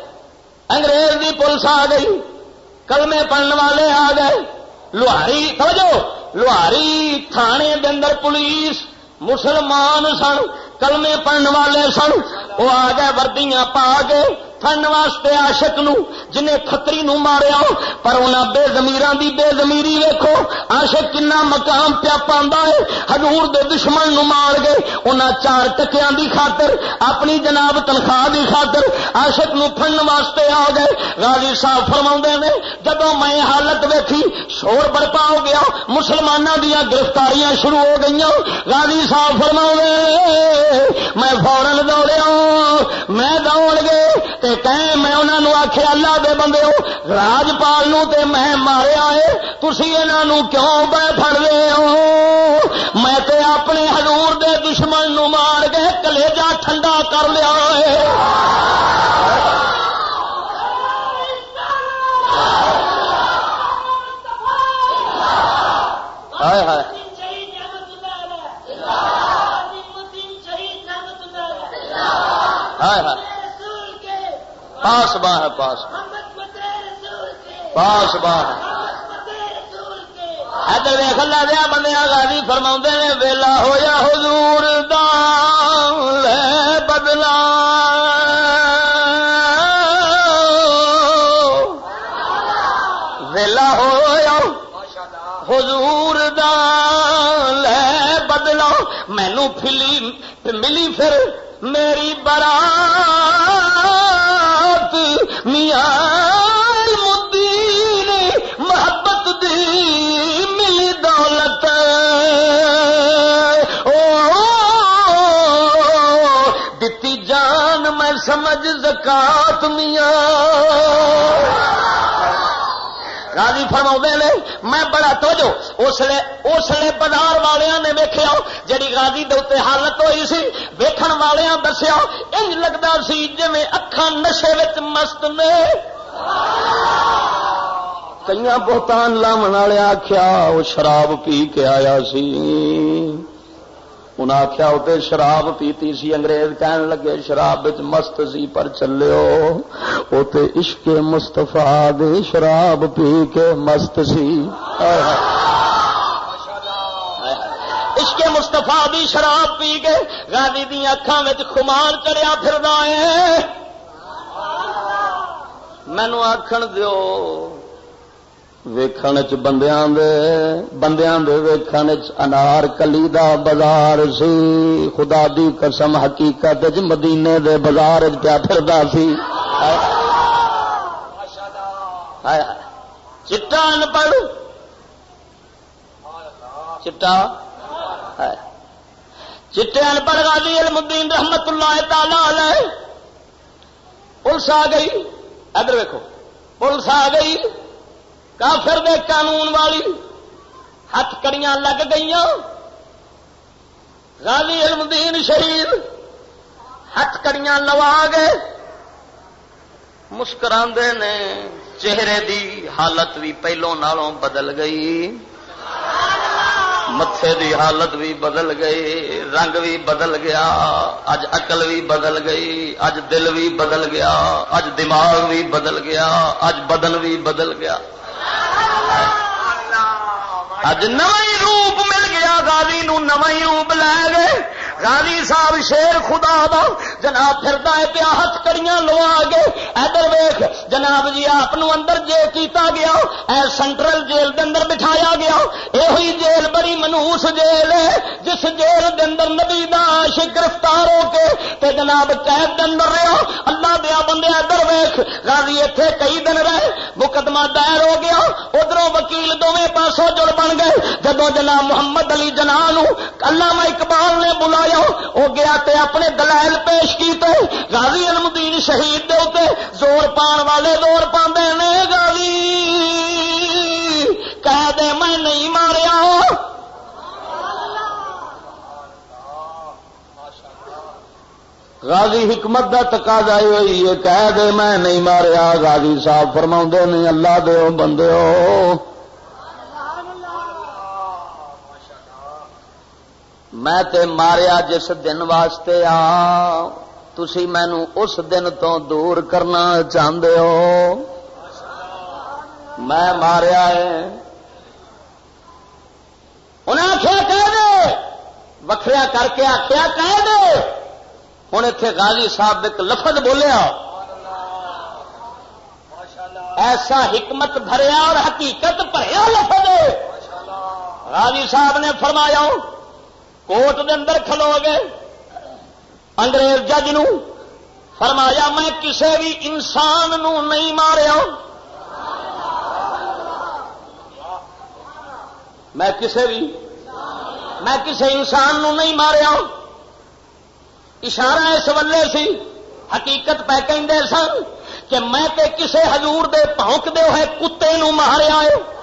انگریز کی پولیس آ گئی۔ کلمے پڑھنے والے آ گئے۔ لوہاری سمجھو لوہاری تھانے دے اندر پولیس مسلمان سن، کلمے پڑھنے والے سن۔ وہ آ گئے، وردیاں پا کے فن واسطے آشک نو، جنہیں کتری نو ماریا پر انہیں بے زمیران دی بے زمیری ویکو آشک کنا مقام پیا پاندا ہے، حضور دے دشمن نو مار گئے انہیں چار ٹکیاں دی خاطر، اپنی جناب تنخواہ دی خاطر آشک نو فن واسطے آ گئے۔ غازی صاحب فرما نے جب میں حالت ویکھی، شور برپا ہو گیا مسلمانوں دیا گرفتاریاں شروع ہو گئی غازی صاحب فرما میں فورن دوڑیا میں دوڑ گئے تے کہیں میں انہوں نے آخیا اللہ دے بندے ہو، راجپال تے میں ماریا ہے تھی یہاں کیوں بہ پڑ رہے ہو? میں تے اپنے حضور دے دشمن نو مار کے کلیجا ٹھنڈا کر لیا ہے۔ ہائے ہائے۔ ہائے ہائے۔ پاس باہ ہے، پاس۔ پاس باہ ادھر ویخ لا دیا بندے گاڑی فرما نے، ویلا ہویا حضور دان بدلا۔ ویلا ہویا حضور دان بدلا۔ مینو فلی ملی پھر میری برات میاں مدین محبت دی ملی دولت۔ او دتی جان میں سمجھ زکات میاں۔ راضی فرما نے، میں بڑا توجو اس لیے اس لیے بازار والوں نے ویکیا جی گاضی دے حالت ہوئی سی ویکن والوں دسیا، انج لگتا سی جی اکھان نشے مست نے۔ کئی بہتان لاون والے آخیا وہ شراب پی کے آیا سی۔ انہیں آخیا وہ شراب پیتی سی، انگریز کہن لگے، شراب مست سی، پر چلو وہ عشق مستفا دے شراب پی کے مست سی۔ عشق مستفا دی شراب پی کے گاندھی دیا اکھان خمار چڑیا پھر مینو آخر دو ویکھن چ بندیاں دے بندیاں دے ویکھن چ انار کلی دا بازار سی خدا دی قسم حقیقت چ مدینے دے بازار چ پیا پھردا سی چٹا ان پڑھ چٹا چٹے ان پڑھ غازی المدین رحمت اللہ تعالی علیہ پولیس آ گئی ادھر ویکو پولیس آ گئی کافر دے قانون والی ہاتھ کڑیاں لگ گئی غازی علمدین شہید ہاتھ کڑیاں لوا گئے مسکرا نے چہرے دی حالت بھی پہلوں نالوں بدل گئی۔ متے دی حالت بھی بدل گئی، رنگ بھی بدل گیا، اج اقل بھی بدل گئی، اج دل بھی بدل گیا، اج دماغ بھی بدل گیا، اج بدن بھی بدل گیا۔ اج نو روپ مل گیا گالی نو نو روپ لے گئے۔ غازی صاحب شیر خدا دا، جناب پھردا ہے پیا ہاتھ کڑیاں لوا گے ادھر ویخ جناب جی آپ اندر جے کیتا گیا، اے سینٹرل جیل دے اندر بٹھایا گیا یہ ہوئی جیل بڑی منوس جیل ہے، جس جیل دے اندر نبی دا عاشق گرفتار ہو کے، تے جناب قید دے اندر رہا اللہ دیا بندے ادھر ویخ غازی ایتھے کئی دن رہے، مقدمہ دائر ہو گیا، ادھروں وکیل دونوں پاسوں جڑ بن گئے جدو جناب محمد علی جناح علامہ اقبال نے بلایا آیا وہ گیا تے اپنے دلائل پیش کیتے، غازی المدین شہید دے اتنے زور پان والے زور پاندے نے، غازی۔ کہہ دے، میں نہیں ماریا۔ غازی حکمت کا تقاضا ہوئی ہے، کہہ دے، میں نہیں ماریا۔ غازی صاحب فرما نہیں اللہ دے بندے ہو۔ میں تے ماریا جس دن واسطے آ۔ تھی مینو اس دن تو دور کرنا چاہتے ہو۔ میں ماریا ہے۔ انہیں آخیا کہہ دے۔ وکھریا کر کے آخیا کہہ دے۔ ہوں اتے غازی صاحب ایک لفظ بولیا۔ ایسا حکمت بھریا اور حقیقت بھریا لفظ غازی صاحب نے فرمایا۔ کوٹ دے اندر کھلو گئے انگریز جج نو فرمایا، میں کسے بھی انسان نو نہیں ماریا۔ میں کسے بھی میں کسے انسان نو نہیں ماریا۔ اشارہ اس ولے سی حقیقت پہ کہ سن کہ میں تے کسے حضور دے پونک دے ہوئے کتے نو ماریا ہے۔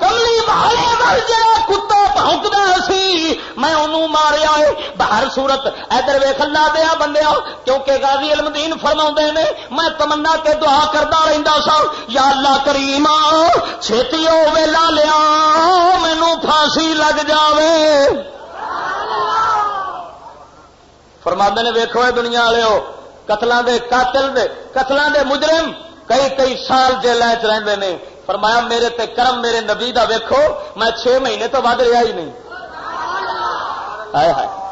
کملی والے ول جا کتا پونکتا سی، میں انہوں ماریا ہے باہر صورت، ادھر ویخ اللہ دیا بندیا کیونکہ غازی المدین فرما نے، میں تمنا کے دعا کرتا رہتا سا۔ یا اللہ کریم، چھتی ہو ویلا لیا مینو پھانسی لگ جاوے۔ فرما نے ویکو دنیا والے قتلوں دے قاتل دے قتلوں دے مجرم، کئی کئی سال جیل چ رہتے ہیں فرمایا میرے تے کرم میرے نبی دا ویکھو، میں چھ مہینے تو ود رہا ہی نہیں۔ ہائے ہائے۔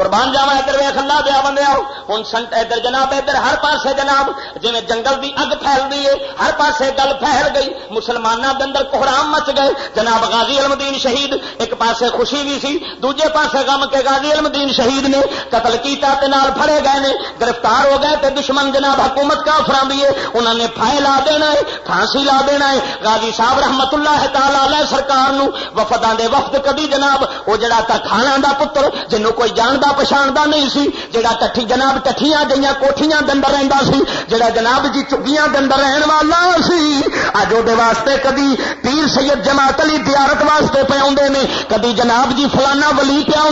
قربان جاوا ادھر ویخ اللہ دیا بندے ہوں سنٹ ادھر جناب ادھر، ہر پاسے جناب جی جنگل دی اگ پھیل دی ہے ہر پاسے گل پھیل گئی۔ مسلمانوں کے اندر کوحرام مچ گئے۔ جناب غازی المدین شہید، ایک پاسے خوشی بھی سی، دوجے پاسے غم کے غازی المدین شہید نے قتل کیتا تے نال پھڑے گئے نے۔ گرفتار ہو گئے تے دشمن جناب حکومت کا افران بھی ہے انہوں نے پھائے لا دینا ہے پھانسی لا دینا ہے غازی صاحب رحمت اللہ تعالی سرکار نو وفدان دے وفد کدی جناب وہ جڑا تھا کھانا دا پتر، جنوں کوئی جاندا پچھاڑتا نہیں سی جڑا کٹھی جناب کٹھیاں جہاں کوٹیاں دندر رہندا سی جڑا جناب جی چگیاں دندر رہن والا سی، اج وہ واسطے کدی پیر سید جماعت علی تیارت واسطے پہ آدھے نے، کدی جناب جی فلانا ولی پہ آ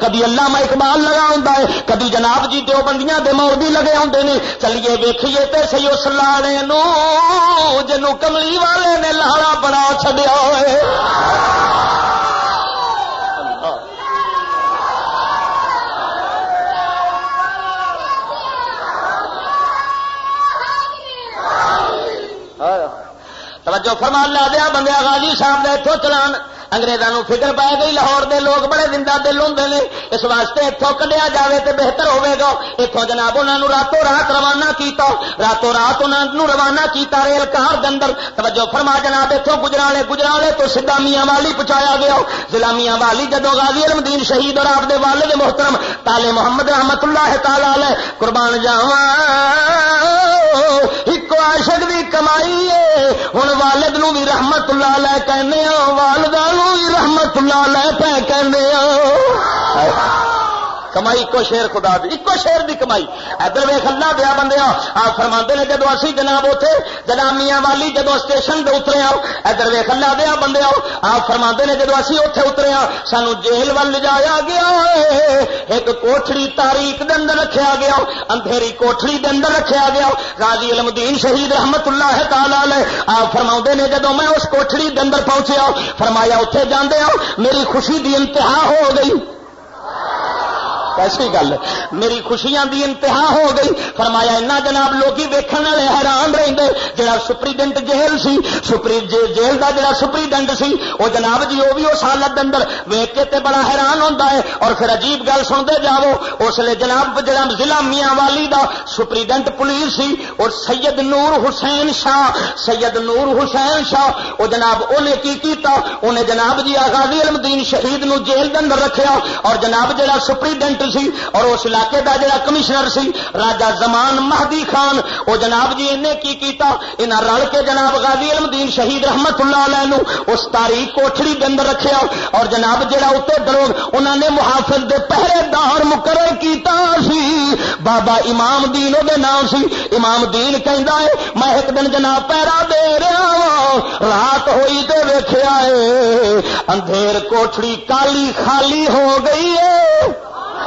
کدی اللہ اقبال لگا ہے، کدی جناب جی دو بندیاں دے موربی لگے آتے ہیں چلیے ویکھیے تے سی اس لاڑے نو جنوں کملی والے نے لاڑا بنا چڈیا ہوئے۔ توجہ فرما لا دیا بندے غازی صاحب نے اتوں چلان۔ اگریزوں فکر پی گئی لاہور دے لوگ بڑے زندہ دل ہوں نے، اس واسطے اتوں کڈیا جائے تو بہتر ہوے گا۔ اتوں جناب انہوں راتوں رات روانہ کیتا، راتوں رات انہوں روانہ کیتا ریل کار دندر توجہ فرما جناب اتوں گجرالے گجرالے تو سیدا میاں والی پہنچایا گیا۔ ضلع میاں والی جدو غازی المدین شہید اور آپ دے والد محترم تالے محمد رحمت اللہ تعالی قربان جاوا ایک عاشق دی کمائی ہے۔ ہوں والد نو بھی رحمت اللہ لے کہنے ہاں، والدہ رحمت اللہ لے پہ کہنے ہاں۔ کمائی ایک شیر خدا دی ایک شیر دی کمائی۔ ادھر ویخ اللہ دیا بندے آپ فرما نے جدو اسی جناب اتنے جناب میاں والی جدو اسٹیشن دے اترے آؤ، ادھر ویخ اللہ دیا بندے آؤ، آپ فرما نے جدو اسی اتنے اترے آ سانو جیل ول جایا گیا ایک کوٹڑی تاریخ دے اندر رکھا گیا اندھیری کوٹڑی دے اندر رکھا گیا غازی المدین شہید رحمت اللہ تعالی آپ فرما نے جدو میں اس کوٹڑی دے اندر پہنچیا فرمایا اتنے جانے آؤ، میری خوشی دی انتہا ہو گئی۔ کیسی گل، میری خوشیاں دی انتہا ہو گئی۔ فرمایا اینا جناب لوگ ویکن والے حیران رہتے جڑا سپریڈنٹ جیل سی، سپری جیل دا جڑا سپریڈنٹ سی وہ جناب جی وہ بھی اس حالت اندر ویک کے تے بڑا حیران ہوتا ہے۔ اور پھر عجیب گل سنتے جاؤ، اس لیے جناب جڑا ضلع میاں والی دا سپریڈنٹ پولیس سی اور سید نور حسین شاہ، سید نور حسین شاہ وہ جناب انہیں کی کیتا؟ انہیں جناب جی آغازی المدین شہید نو جیل دے اندر رکھیا۔ اور جناب جڑا سپریڈنٹ سی اور اس علاقے دا جڑا کمشنر سی راجا زمان مہدی خان وہ جناب جی انہیں کی کیتا انہیں رل کے جناب غازی المدین شہید رحمت اللہ علیہ نو اس تاریخ کوٹڑی کے اندر رکھیا اور جناب جڑا اتنے دروگ انہوں نے محافظ دے پہرے دار مقرر کیتا سی۔ بابا امام دین وہ نام سی۔ امام دین کہندا ہے، میں ایک دن جناب پیرا دے رہا وا رات ہوئی تے ویخیا ہے، اندھیر کوٹڑی کالی خالی ہو گئی ہے۔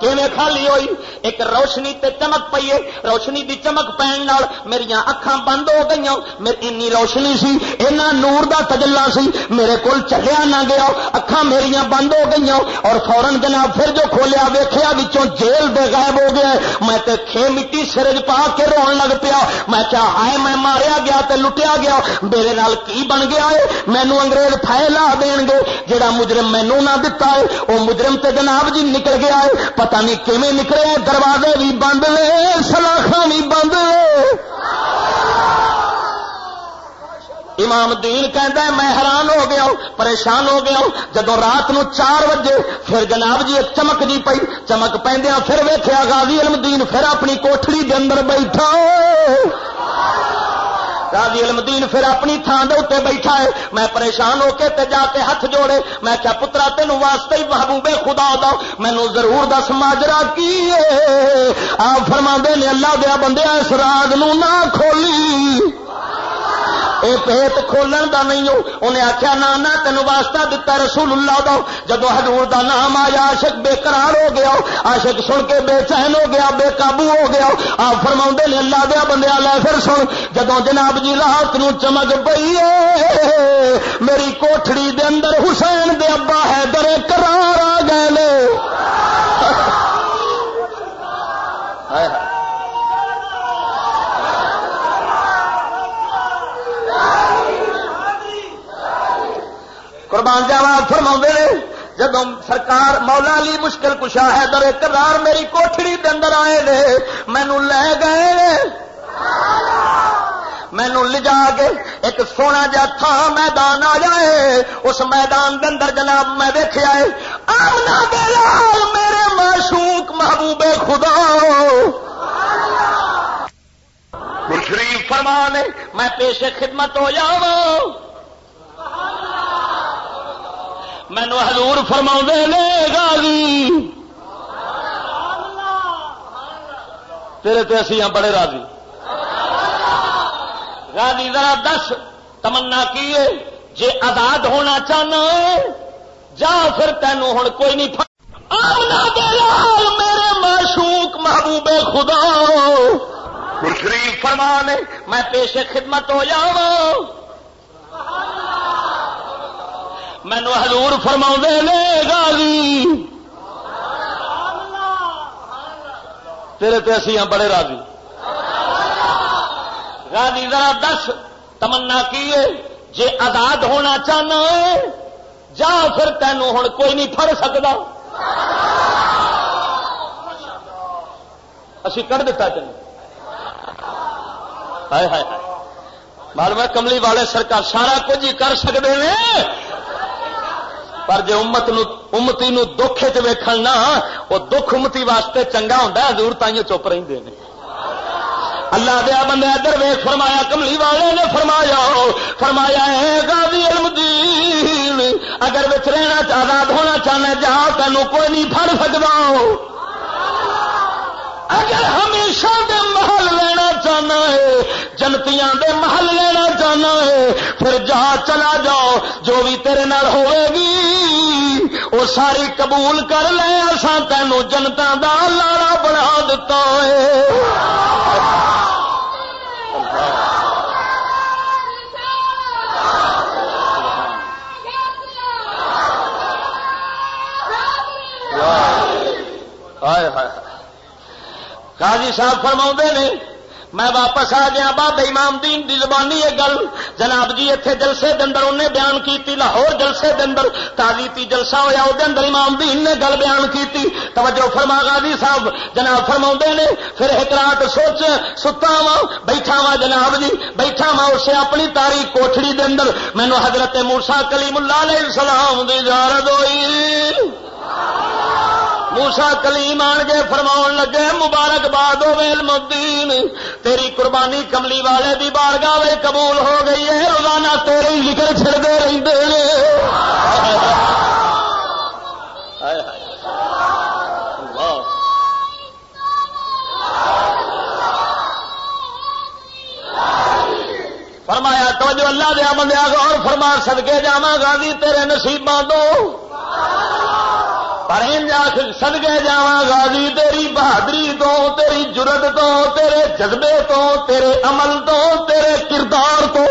خالی ہوئی؟ ایک روشنی تے چمک پی روشنی دی چمک پہن میری اکھان بند ہو گئی انی روشنی سی اینا نور دا تجلا سی۔ میرے کو چلیا نہ گیا۔ اکھان میرا بند ہو گئی اور فورن جناب پھر جو کھولیا ویخیا بچوں جیل دے غائب ہو گیا میں تے کھے مٹی سرج پا کے رو لگ پیا۔ میں کیا آئے میں ماریا گیا تے لٹیا گیا۔ میرے نال کی بن گیا ہے؟ مینو انگریز لا دین گے جہاں مجرم مینو نہ دتا ہے وہ مجرم تے جناب جی نکل گیا ہے۔ پتہ نہیں کیویں نکلے، دروازے بھی بند لے سلاخا بھی بند لے امام دین کہہ میں حیران ہو گیا پریشان ہو گیا جدو رات نو چار بجے، پھر جناب جی ایک چمک جی پئی، چمک پہ پھر ویخیا غازی المدین پھر اپنی کوٹڑی کے اندر بیٹھا۔ راضی المدین پھر اپنی تھان دے اتنے بیٹھا ہے۔ میں پریشان ہو کے تے جا کے ہاتھ جوڑے۔ میں کیا پترا تین واسطے ہی محبوبے خدا دا۔ مینو ضرور دس، ماجرا، کی آپ فرما نے، اللہ دیا بندے اس راز نو نہ کھولی۔ اے پیت کھولن دا نہیں ہو۔ انہیں آخیا نہ تین واسطہ دتا رسول اللہ دا۔ جدو حضور دا نام آیا، عاشق بے قرار ہو گیا۔ عاشق سن کے بے چین ہو گیا، بے قابو ہو گیا۔ آپ فرما نے، اللہ دیا بندے لے پھر سن۔ جدو جناب جی رات نو چمک پئی میری کوٹڑی دے اندر حسین دے ابا ہے درے کرار آ گئے قربان جاوا فرما نے جب سرکار مولا علی مشکل کشا ہے در کرار میری کوٹڑی کے اندر آئے نے مینو لے گئے مینو لجا کے ایک سونا جا تھا میدان آ جائے، اس میدان کے اندر جناب میں دیکھا ہے، آمنا لال، میرے معشوق محبوب خدا۔ شریف فرمان میں پیش خدمت ہو جاؤ مینو حضور فرما گالی تیرے تے اسی ہاں بڑے راضی۔ راضی ذرا دس تمنا کی جی آزاد ہونا چاہنا ہے جا پھر تینوں ہوں کوئی نہیں دلال میرے معشوق محبوب خدا۔ شریف فرمان میں پیش خدمت ہو جاؤ مینو حضور فرما لے گالی تیرے تے اسی ہاں بڑے راضی۔ راضی ذرا دس، تمنا کی جی آزاد ہونا چاہنا ہے، جا پھر تینوں ہوں کوئی نہیں فر سکتا اسی کر دیتا تین معلوم ہے کملی والے سرکار سارا کچھ ہی کر سکتے ہیں پر جی امت نو امتی نو دکھ چ ویکھن چیکن وہ دکھ امتی واسطے چنگا ہوں حضور تائیں چپ رہتے ہیں اللہ دیا بندے، ادھر ویخ فرمایا، کملی والے نے فرمایا فرمایا ہے گاضی علم دین اگر بچ رہنا آزاد ہونا چاہنا جا تینوں کوئی نہیں پڑ سکتا اگر ہمیشہ دے محل چاہنا ہے جنتیاں دے محل لینا چاہنا ہے۔ پھر جا چلا جاؤ جو بھی تیرے نال ہوئے گی وہ ساری قبول کر لے۔ ایسا تینوں جنتا دا لاڑا بنا دتا ہے۔ قاضی صاحب فرما نے میں واپس آ گیا، بابا امام دین دی زبانی یہ گل، جناب جی اتنے جلسے اندر انہیں بیان کی لاہور جلسے اندر تازی تی جلسہ ہوا وہ اندر امام دین نے گل بیان کی توجہ فرما غازی صاحب، جناب فرما نے، پھر ایک رات سوچ ستا وا بیٹھا وا جناب جی بیٹھا وا اسے اپنی تاریخ کوٹڑی دے اندر مینو حضرت مورسا کلیم اللہ علیہ السلام دی اجازت ہوئی۔ موسا کلیم آن کے فرما لگے، مبارک باد الدین، تیری قربانی کملی والے دی بارگاہ قبول ہو گئی ہے، روزانہ تیرے ذکر چڑتے رہتے فرمایا تو جو اللہ دیا بندیا اور فرما سدکے جا گا تیرے نصیباں دو پر سدگے جا غازی تیری بہادری تو تیری جرت تو تیرے جذبے تو تیرے عمل تو تیرے کردار تو۔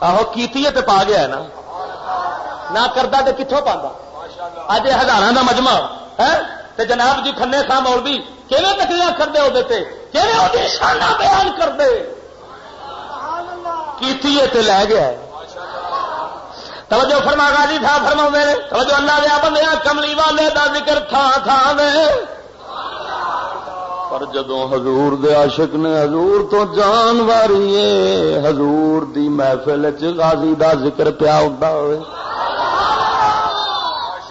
آہو کیتی ہے تو پا گیا نا؟ نہ کرتا تو کتوں پا اج ہزار کا مجمع ہے جناب جی کھنے خان مولوی کہنے تکلیاں کرتے وہ بیان کرتے کیتی ہے تو لے گیا ہے۔ توجہ فرما گاجی تھا فرما میرے توجہ اللہ دیا بندے کملی والے دا ذکر تھا تھا دے۔ پر جدو حضور دے عاشق نے حضور تو جان واری حضور دی محفل غازی دا ذکر پیا ہوئے۔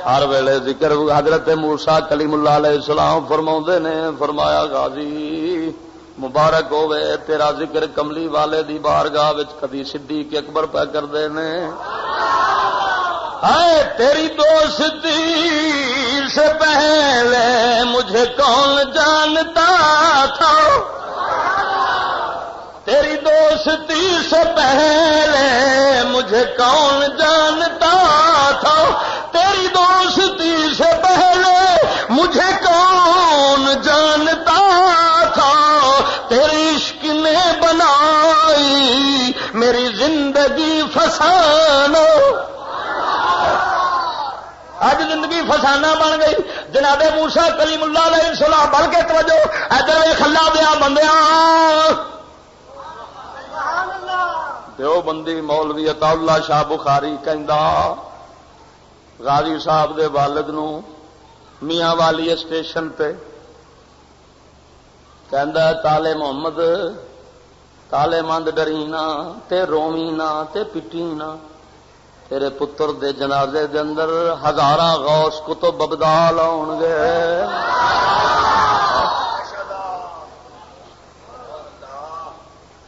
ہر ویلے ذکر حضرت مورسا کلیم اللہ علیہ السلام فرما نے، فرمایا غازی مبارک ہوے تیرا ذکر کملی والے دی بارگاہ کدی سدھی کے اکبر پہ کرتے ہیں ہائے، تیری دوستی سے پہلے مجھے کون جانتا تھا؟ تیری دوستی سے پہلے مجھے کون جانتا تھا؟ تیری دوستی سے پہلے مجھے کون زندگی فسانو اج زندگی فسانا بن گئی۔ جناب موسا کلیم اللہ علیہ السلام بڑھ کے توجہ، ادھر کلا دیا بندیا پیو بندی مولوی اللہ شاہ بخاری غازی صاحب دے والد نو میاں والی اسٹیشن پہ تالے محمد تالے مند ڈرینا تے رومینا تے پٹینا تیرے پتر دے جنازے دے اندر ہزار غوث کتب ببدال آن گے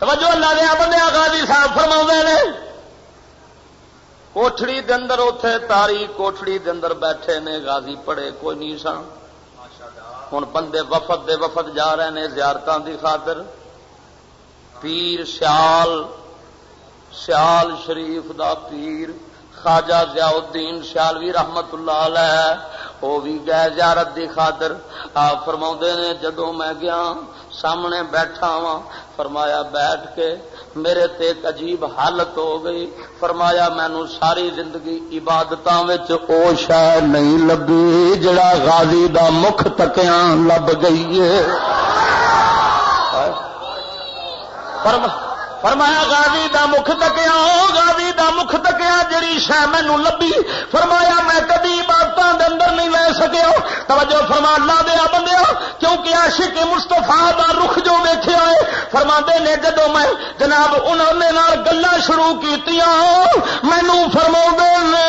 توجہ اللہ دیا بندے غازی صاحب فرما نے کوٹڑی دے اندر اتے تاری کوٹڑی دے اندر بیٹھے نے غازی پڑے کوئی نہیں سن ہوں بندے وفد دے وفد جا رہے ہیں زیارتوں دی خاطر پیر سیال سیال شریف دا پیر، خواجہ ضیاء الدین سیالوی رحمت اللہ علیہ وہ بھی گئے زیارت دی خاطر۔ آپ فرما نے جدو میں گیا، سامنے بیٹھا وا فرمایا بیٹھ کے، میرے تے ایک عجیب حالت ہو گئی۔ فرمایا مینو ساری زندگی عبادت او شہ نہیں لبی جڑا غازی دا مکھ تکیاں لب گئی ہے۔ فرمایا گاوی دا مکھ تکیا گاوی دا مکھ تکیا، جڑی شہ مینو لبی فرمایا، میں کدی عبادتوں دے اندر نہیں لے سکیا. توجہ فرما لا دیا بندیا کیونکہ عاشق مستفا دا رخ جو ویخیا ہے فرما نے جدو میں جناب انہوں نے گلا شروع کی مینو فرما نے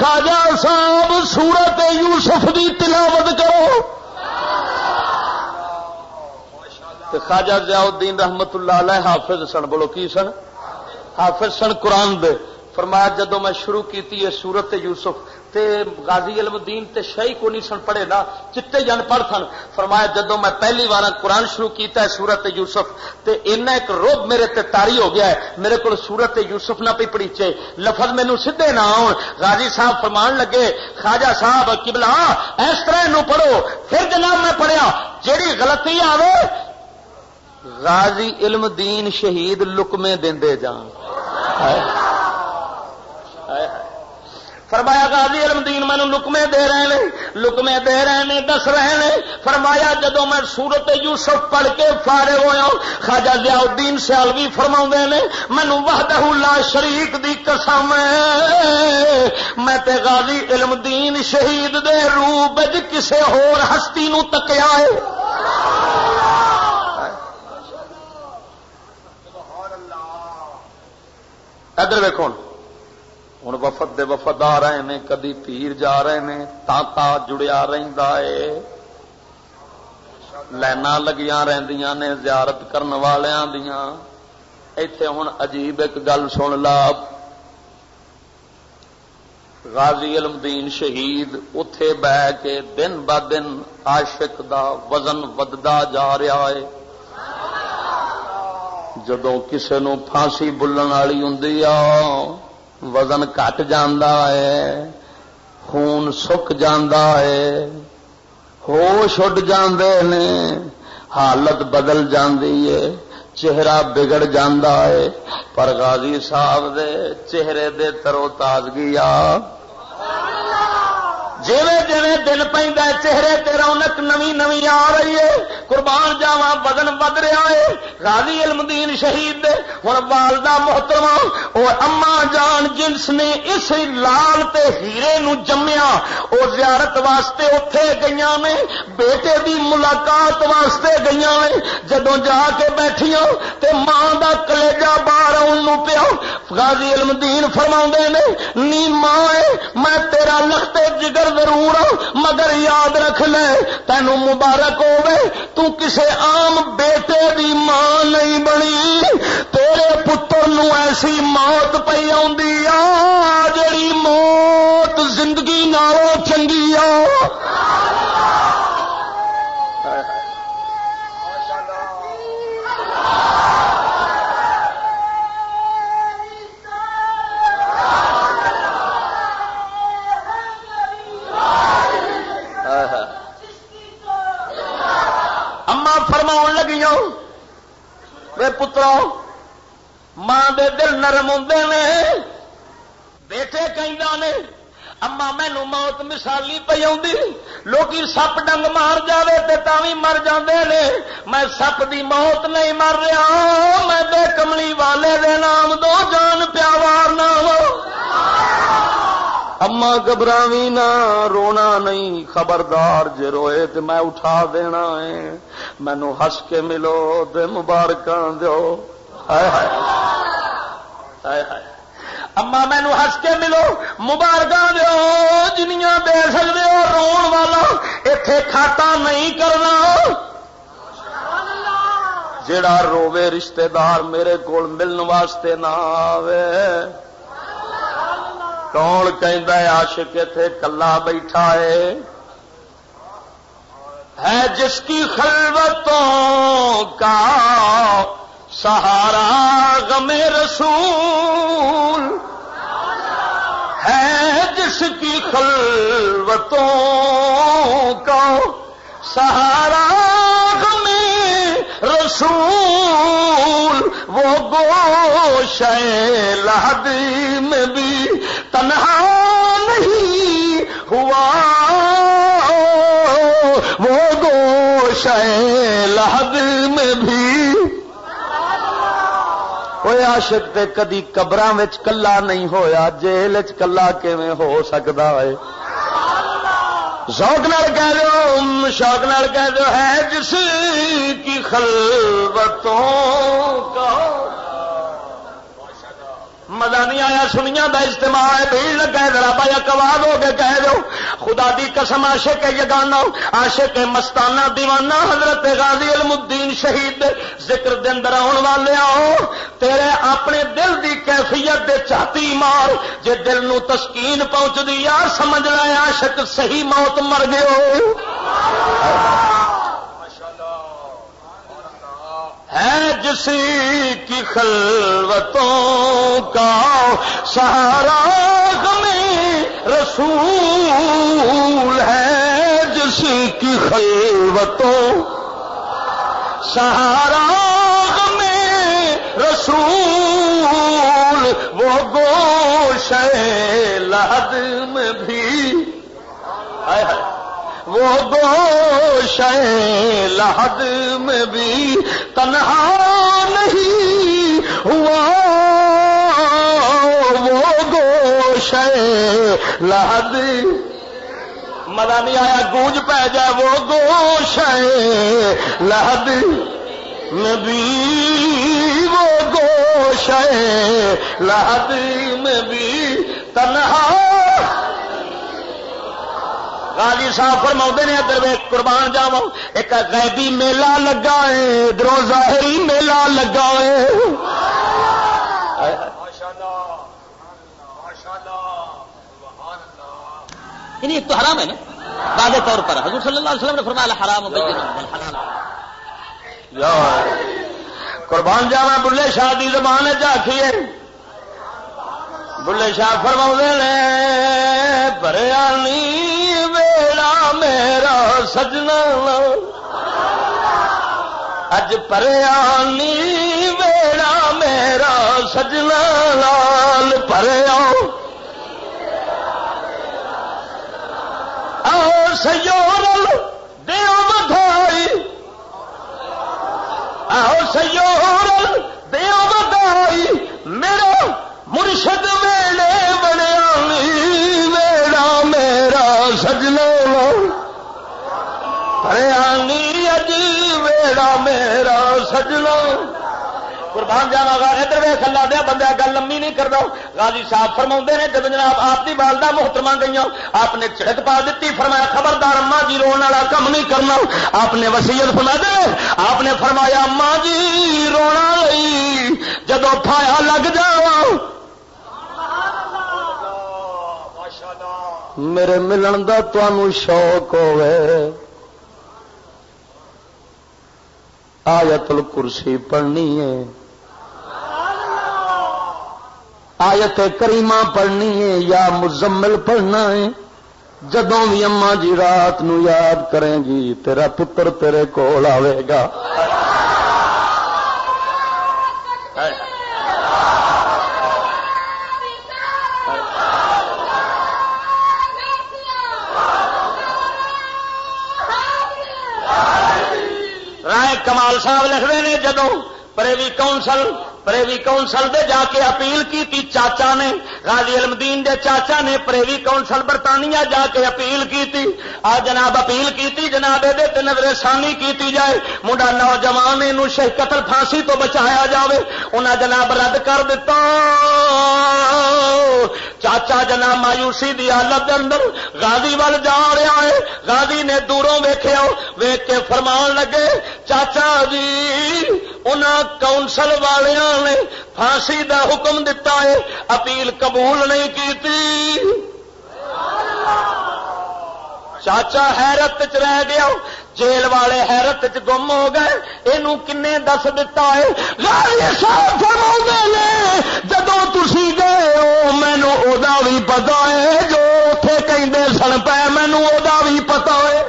خاجا صاحب، سورت یوسف دی تلاوت کرو۔ خواجہ ضیاء الدین رحمت اللہ علیہ حافظ سن، بولو کی سن؟ حافظ سن قرآن دے۔ فرمایا جدو میں شروع کی سورت یوسف، تے غازی علم دین تے شاہی کو نہیں سن پڑے نا چتے جن پڑھ سن۔ فرمایا جدو میں پہلی بار قرآن شروع کیتا ہے سورت یوسف، تے اینا ایک روب میرے تے تاری ہو گیا ہے۔ میرے کو سورت یوسف نہ پی پڑیچے لفظ مینو سیدے نہ آن غازی صاحب فرمان لگے، خواجہ صاحب کبلا اس طرح نو پڑھو۔ پھر جناب میں پڑھیا، جیڑی غلطی آوے غازی علم دین شہید لکمے دے جان فرمایا، غازی علم دین مینو لکمے دے رہے ہیں لکمے دے رہے ہیں دس رہے ہیں فرمایا جدو میں سورت یوسف پڑھ کے فارے ہوا خاجا ضیاء الدین سیالوی فرما نے مینو وحدہ لا شریک دی قسم میں تے غازی علم دین شہید دے روپ کسے ہور ہستی نو تکیا ہے۔ ادھر ویکو ہوں وفد دے وفد آ رہے ہیں کدی پیر جا رہے ہیں تا تا جڑیا رہتا ہے لائن لگیا رہدیاں نے، زیارت کرن والوں دیا اتے ہوں عجیب ایک گل سن لا۔ غازی علم دین شہید اتے بہ کے دن ب دن عاشق دا وزن ودتا جا رہا ہے جدو کسی پھانسی بلن والی ہوں وزن کٹ ہے خون سک ہے ہوش اڈ جاندے نے حالت بدل جاندی ہے چہرہ بگڑ جاندہ ہے پر غازی صاحب دے چہرے دے ترو تازگی آ جیویں جیویں دن پہ چہرے تے رونق نوی نوی آ رہی ہے۔ قربان جاوا بدن بد رہا ہے۔ راضی علم دین شہید ہوں والدہ محترم اور اما جان جنس نے اس لال تے ہیرے نو جمیا۔ وہ زیارت واسطے اتے گئی نے، بیٹے دی ملاقات واسطے گئی نے۔ جدو جا کے بیٹھیا تے ماں دا کلیجا باہر آن پیا، غازی علم دین فرما نے، نی ماں میں تیرا لختے جگر ضرور مگر یاد رکھ لے تینوں مبارک ہوے تو کسے عام بیٹے دی ماں نہیں بنی۔ تیرے پتر نو ایسی موت پی جڑی موت زندگی نالوں چنگی آ۔ وے پترو، ماں دے دل نرم ہوں نے، بیٹے کہیں نے، اما مینو موت مثالی پی لوگ سپ ڈنگ مار جائے تو بھی مر جاندے نے، میں سپ دی موت نہیں مر رہا، میں بے کملی والے دے نام دو جان پیاوار نام اما گھبراوی نہ، رونا نہیں، خبردار جے روئے تو میں اٹھا دینا ہے۔ مینو ہس کے ملو دے مبارک دو اما مینو ہس کے ملو مبارک دو جنیاں دے سکتے ہو رو والا اتے کھاتا نہیں کرنا۔ جڑا روے رشتہ دار میرے کو ملن واسطے نہ آوے۔ کون عاشق اتے کلا بیٹھا ہے ہے جس کی خلوتوں کا سہارا غم رسول ہے جس کی خلوتوں کا سہارا غم رسول وہ گوش لہد میں بھی تنہا نہیں ہوا۔ وہ گوش لہد میں بھی۔ کوئی عاشق تے کدی قبر کلا نہیں ہویا، جیل چ کلا کیویں ہو سکتا ہے؟ شوق نال کہہ دو شوق نال کہہ دو ہے جس کی خلوتوں کا مزہ نہیں آیا سنیا دا اجتماع ہے، بھیڑ لگا ذرا پایا کباب ہو کے کہہ دو۔ خدا دی قسم آشے کے یگانا آشے مستانہ دیوانہ، حضرت غازی علم الدین شہید ذکر دن اندر آن والے آؤ۔ تیرے اپنے دل دی کیفیت دے چاہتی مار، جے دل نو تسکین پہنچ دی یا سمجھ لے عاشق صحیح موت مر گئے ہو۔ ہے جس کی خلوتوں کا سہارا ہمیں رسول ہے جس کی خلوتوں سہارا ہمیں رسول، وہ گوش لہد میں بھی۔ وہ گوش لہد میں بھی تنہا نہیں ہوا۔ وہ گوش لہد مزہ نہیں آیا، گونج پہ جائے۔ وہ گوش لہد میں بھی، وہ گوش لہد میں بھی تنہا غازی صاحب فرما نے ادھر قربان جاو ایک غیبی میلہ لگا ہے، ادھر ظاہری میلہ لگا ہے۔ یعنی ایک تو حرام ہے نا؟ واضح طور پر۔ حضور صلی اللہ علیہ وسلم نے فرمایا حرام قربان جاوا بلے شاہ دی زبان چاہیے بلے شاہ فرما نے پریانی ویڑا میرا سجنا اج پریانی ویڑا میرا سجنا لال پریا۔ آؤ سیور دیو بدھائی آؤ سیور دیو بدھائی میرا مرشد ویلے بڑے ویڑا میرا سجنا ہریانی اج ویڑا میرا سجنا قربان جانا گا ادھر وے کلا دیا بندہ گل لمبی نہیں کرتا غازی صاحب فرما نے جب جناب آپ کی والدہ محترمہ گئی آپ نے چڑک پا دیتی فرمایا خبردار اما جی رو والا کم نہیں کرنا آپ نے وسیعت فرما دے آپ نے فرمایا اما جی رونا لئی جدو پھایا لگ جاؤ میرے ملن کا تمہوں شوق ہوئے۔ آیت الکرسی پڑھنی ہے۔ آیت کریمہ پڑھنی ہے یا مزمل پڑھنا ہے۔ جدوں بھی اما جی رات نو یاد کریں گی، تیرا پتر تیرے کول آئے گا۔ کمال صاحب لکھتے ہیں جدو پریوی کونسل پریوی کونسل دے جا کے اپیل کی تھی چاچا نے، غازی علمدین دے چاچا نے پریوی کونسل برطانیہ جا کے اپیل کی تھی۔ آ جناب اپیل کی تھی، جناب دے نظر ثانی کی جائے۔ منڈا نوجوان شہ قتل پھانسی تو بچایا جاوے۔ انہاں جناب رد کر دیتا چاچا جناب مایوسی دی حالت اندر غازی وال جا رہا ہے۔ غازی نے دوروں ویخیا ویخ کے فرمان لگے، چاچا جی انہاں کونسل والوں نے پھانسی دا حکم دتا ہے، اپیل قبول نہیں کی چاچا حیرت چ رہ گیا، جیل والے حیرت چ گم ہو گئے۔ یہ کن دس دتا ہے جدو تھی گئے ہو مینو بھی پتا ہے، جو اتے کہ سن پہ مینو بھی پتا ہے۔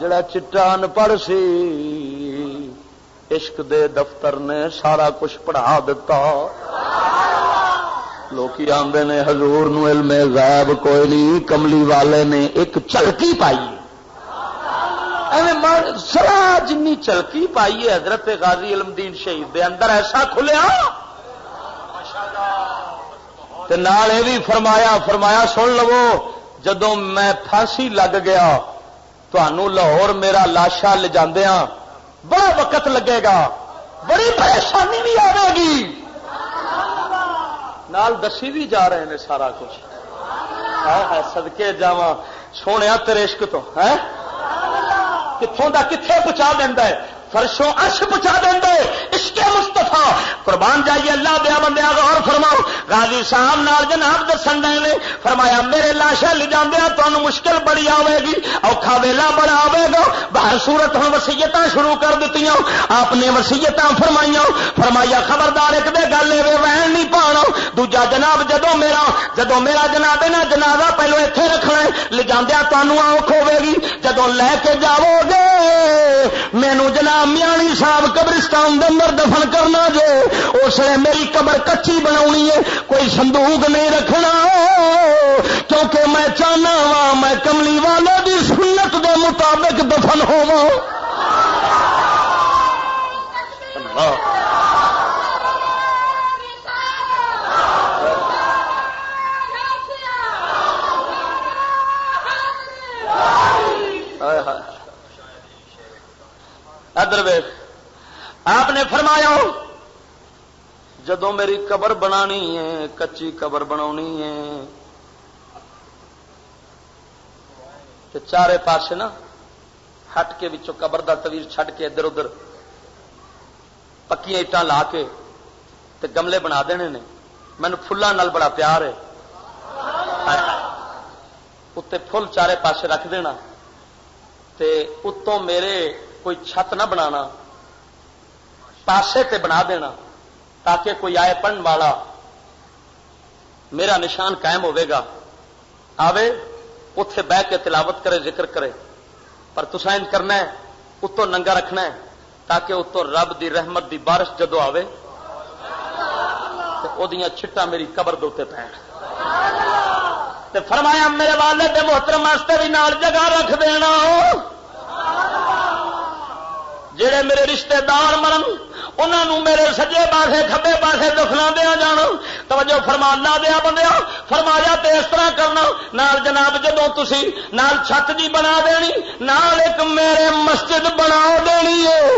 جڑا چٹا ان پڑھ سی، عشق دے دفتر نے سارا کچھ پڑھا دتا۔ لوکی آدھے نے، حضور نو علم غیب کوئی نہیں کملی والے نے ایک چلکی پائی۔ سرا جن چلکی پائی ہے، حضرت غازی علم دین شہید دے اندر ایسا کھلیا۔ نال یہ بھی فرمایا فرمایا سن لو جدو میں پھانسی لگ گیا تنوع لاہور میرا لاشا لجاندیا ہاں۔ بڑا وقت لگے گا۔ بڑی پریشانی بھی آئے گی۔ نال دسی بھی جا رہے ہیں سارا کچھ۔ ہاں، ہاں، سدکے جا سونے تیرے عشق تو ہے کتوں کا کتنے پہنچا دینا ہے؟ فرشوں اش پہنچا دیں اس کے مستفا قربان جائیے اللہ دیا بندے غور فرماؤ۔ غازی صاحب نال جناب دسن نے فرمایا، میرے لاشا لے جانے تمہیں مشکل بڑی آئے گی اوکھا ویلا بڑا آئے گا باہر سورت ہوں وسیعت شروع کر دیتی آپ نے وسیعت فرمائی فرمایا، خبردار، ایک دے گل وین نہیں پانا۔ دوجا، جناب جدو میرا جدو میرا جناب ہے نا جنازہ پہلو اتنے رکھنا ہے، لے جاندیا تمہوں آخ ہوے گی جدو لے کے جاؤ گے مینو جناب میانی صاحب قبرستان اندر دفن کرنا جو اس نے میری قبر کچی بنا ہے کوئی صندوق نہیں رکھنا۔ کیونکہ میں چاہنا وا میں کملی والے کی سنت دے مطابق دفن ہوا ادر ویخ آپ نے فرمایا جدو میری قبر بنانی ہے کچی قبر بنا ہے چارے پاسے نا ہٹ کے بچوں قبر دا تویر چھڈ کے ادھر ادھر پکیا اٹان لا کے تے گملے بنا دینے نے۔ مینو نال بڑا پیار ہے۔ اتنے فل چارے پاسے رکھ دینا۔ تے اتوں میرے کوئی چھت نہ بنا پاسے تے بنا دینا تاکہ کوئی آئے پڑھن والا میرا نشان قائم گا۔ آوے اتے بہ کے تلاوت کرے، ذکر کرے۔ پر تسائن کرنا ہے اتو ننگا رکھنا ہے تاکہ اتو رب دی رحمت دی بارش جدو آوے۔ او دیاں چھٹا میری قبر دوتے پہن۔ فرمایا، میرے والد محترم واسطے بھی نال جگہ رکھ دینا۔ جڑے میرے رشتہ دار مرن انہوں میرے سجے پاسے کبے پاسے دفنا دیا جان۔ توجہ فرمانا دیا بندیا فرمایا تو اس طرح کرنا۔ نال جناب جدو تھی نال چھت جی بنا دینی، نال ایک میرے مسجد بنا دینی ہے۔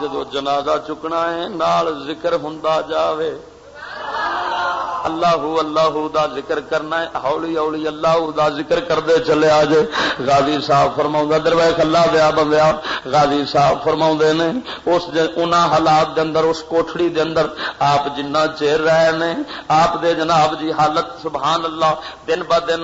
جدو جنازہ چکنا ہے، نال ذکر ہوں جاوے۔ اللہ اللہ دا ذکر کرنا ہے۔ ہولی ہولی اللہ دا ذکر کرتے چلے آ آج غازی صاحب فرما درویش اللہ دیا بندیا۔ غازی صاحب فرما نے، اس ان حالات دے اندر، اس کوٹھڑی دے اندر آپ جنہ چیر رہے نے، آپ دے جناب جی حالت سبحان اللہ، دن ب دن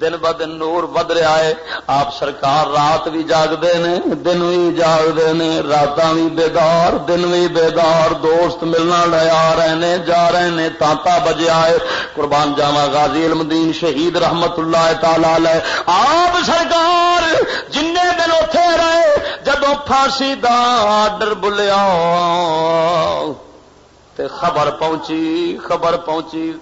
دن ب دن نور بد رہا ہے۔ آپ سرکار رات بھی جاگتے ہیں، دن بھی جاگتے ہیں رات بھی بیدار، دن بھی بیدار۔ دوست ملنا لیا رہے ہیں جا رہے ہیں تانتا بجیا ہے۔ قربان جاوا غازی علم دین شہید رحمت اللہ تعالی آپ سرکار جن دن اتے رہے جدو پھانسی دا آڈر بلیا، تے خبر پہنچی خبر پہنچی۔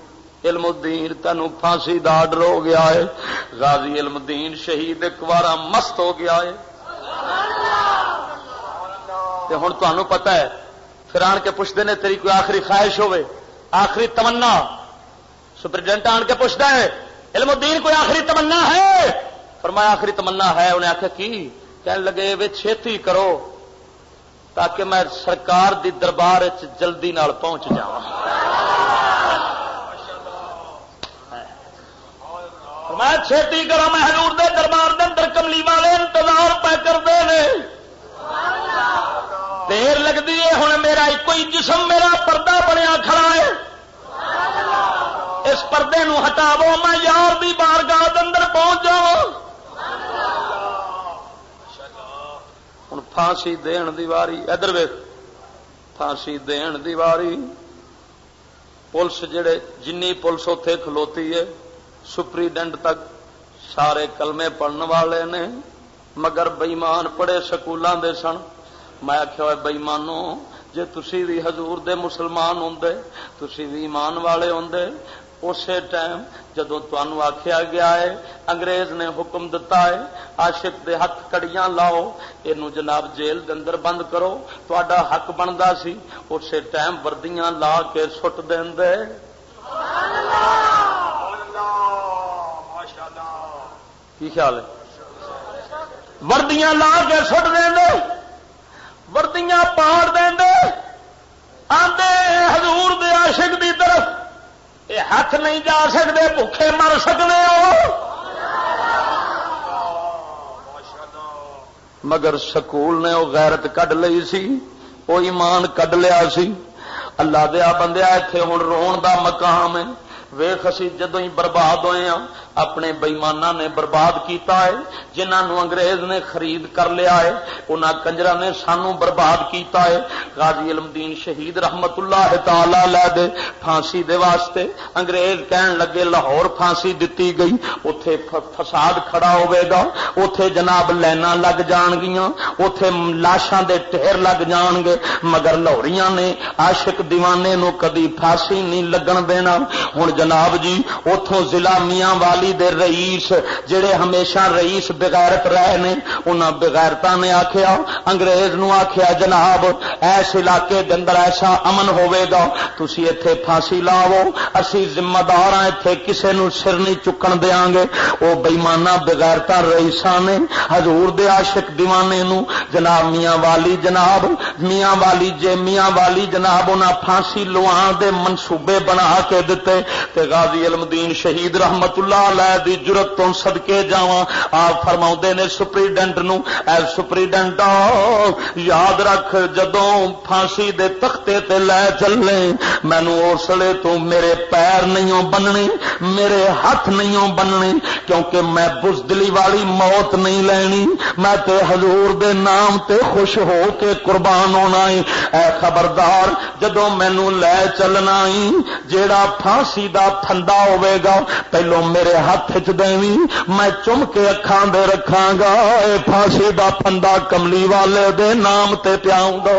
علم الدین تین پھانسی دا آڈر ہو گیا ہے۔ غازی علم الدین شہید ایک بار مست ہو گیا ہے۔ ہوں تمہوں پتا ہے، پھر آن کے پوچھتے ہیں تیری کوئی آخری خواہش ہوے آخری تمنا۔ سپرڈینٹ آن کے پوچھتا ہے علم الدین کوئی آخری تمنا ہے؟ فرمایا، آخری تمنا ہے۔ انہیں آخیا کی؟ کہنے لگے وے چھتی کرو تاکہ میں سرکار دی دربار جلدی نال پہنچ جا میں چھتی کرو میں حضور دے دربار دے اندر کملی والے انتظار پہ کرتے ہیں۔ دیر لگتی ہے ہوں میرا ایک ہی جسم میرا پردہ بنیا کھڑا ہے۔ اس پردے نو ہٹاو میں یار دی بارگاہ اندر پہنچ جاؤں۔ ہوں پھانسی دین دیواری ادھر ویخ پھانسی دین دیواری پولیس جڑے جن پولیس اتے کھلوتی ہے۔ سپریڈنٹ تک سارے کلمے پڑھنے والے نے، مگر بئیمان پڑے سکولوں دے سن۔ میں آخیا بئیمانو جی تھی بھی ہزور دے مسلمان ہوں تھی بھی ایمان والے ہوں اسی ٹائم جدو تمہوں آخیا گیا ہے، انگریز نے حکم دتا ہے آشک دے ہاتھ کڑیاں لاؤ یہ جناب جیل دے اندر بند کرو تا حق بنتا سی۔ اسی ٹائم وردیاں لا کے سٹ دے کی خیال ہے؟ وردیاں لا کے سٹ دیں وردیاں پاڑ دیں آدھے حضور دے عاشق دی طرف یہ ہاتھ نہیں جا سکتے بھوکے مر سکتے ہو۔ مگر سکول نے وہ غیرت کڈ لی سی وہ ایمان کڈ لیا سی۔ اللہ دیا بندیا اتے ہوں رو مقام ہے ویخ اسی جدو ہی برباد ہوئے ہاں اپنے بئیمانہ نے برباد کیتا ہے جنہوں انگریز نے خرید کر لیا ہے انہوں کنجرا نے سانو برباد کیتا ہے۔ غازی علم دین شہید رحمت اللہ تعالی لے دے پھانسی دے واسطے انگریز کہن لگے، لاہور پھانسی دتی گئی اتے فساد کھڑا ہوئے گا اتے جناب لینا لگ جان گیا اتے لاشاں دے ٹھہر لگ جان گے۔ مگر لاہوریاں نے عاشق دیوانے نو کدی پھانسی نہیں لگن دینا۔ ہوں جناب جی اتوں ضلع میاں والی دے رئیس جڑے ہمیشہ رئیس بغیرت رہے نے، انہاں بغیرتا نے آخیا انگریز نو آخیا جناب ایس علاقے دے اندر ایسا امن ہوئے گا، تسی ایتھے پھانسی لاو اسی ذمہ دار ہاں ایتھے کسے نو سر نہیں چکن دیاں گے۔ او بےمانہ بغیرتا رئیساں نے، حضور دے عاشق دیوانے نو، جناب میاں والی جناب، میاں والی جے میاں والی جناب، انہاں پھانسی لوان دے منصوبے بنا کے دتے، تے غازی علم دین شہید رحمت اللہ علیہ دی جرت تو سدکے جا آپ فرما نے سپریڈنٹ نو اے سپریڈنٹ یاد رکھ جدوں پھانسی دے تختے تے لے چلے مینو اس لیے تو میرے پیر نہیں بننے میرے ہاتھ نہیں بننے کیونکہ میں بزدلی والی موت نہیں لینی میں تے حضور دے نام تے خوش ہو کے قربان ہونا اے خبردار جدو مینو لے چلنا جیڑا پھانسی دا پھندا ہوئے گا پہلو میرے ہاتھ چ میں چم کے اکھان دے رکھا گا۔ اے پھانسی دا پھندا کملی والے دے نام تے پیاؤں گا۔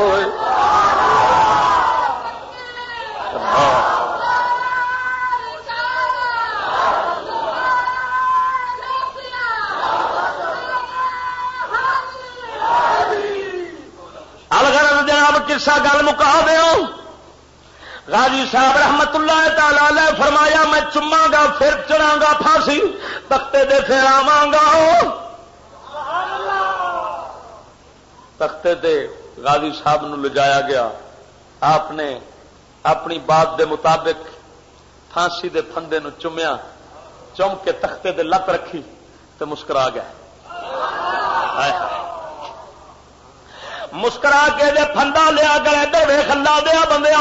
الغرض جناب کسا گل مکا دوں غازی صاحب رحمت اللہ تعالی فرمایا، میں چما گا پھر چڑا گا پھانسی، تختے دے پھر آوا گا تختے دے غازی صاحب نو لجایا گیا۔ آپ نے اپنی بات دے مطابق پھانسی دے پھندے نو چومیا چم کے تختے دے لت رکھی تو مسکرا گیا۔ مسکرا کے دے پھندا لیا گئے دے خلا دیا بندے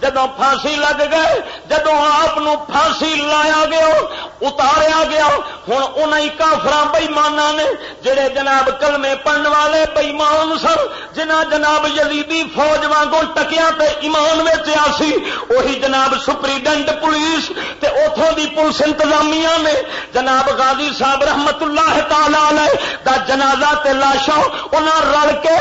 جدو پھانسی لگ گئے جدو آپ پھانسی لایا گیا، اتاریا گیا ہوں انہیں کافر بئیمانا نے، جڑے جناب کلمے پڑھن والے بئیمان سن جنہ جناب یزیدی فوج وانگوں ٹکیا تے ایمان ویچیا سی وہی جناب سپریڈنٹ پولیس تے اتوں دی پولیس انتظامیہ نے۔ جناب غازی صاحب رحمت اللہ تعالی دا جنازہ تے لاشا انہاں رل کے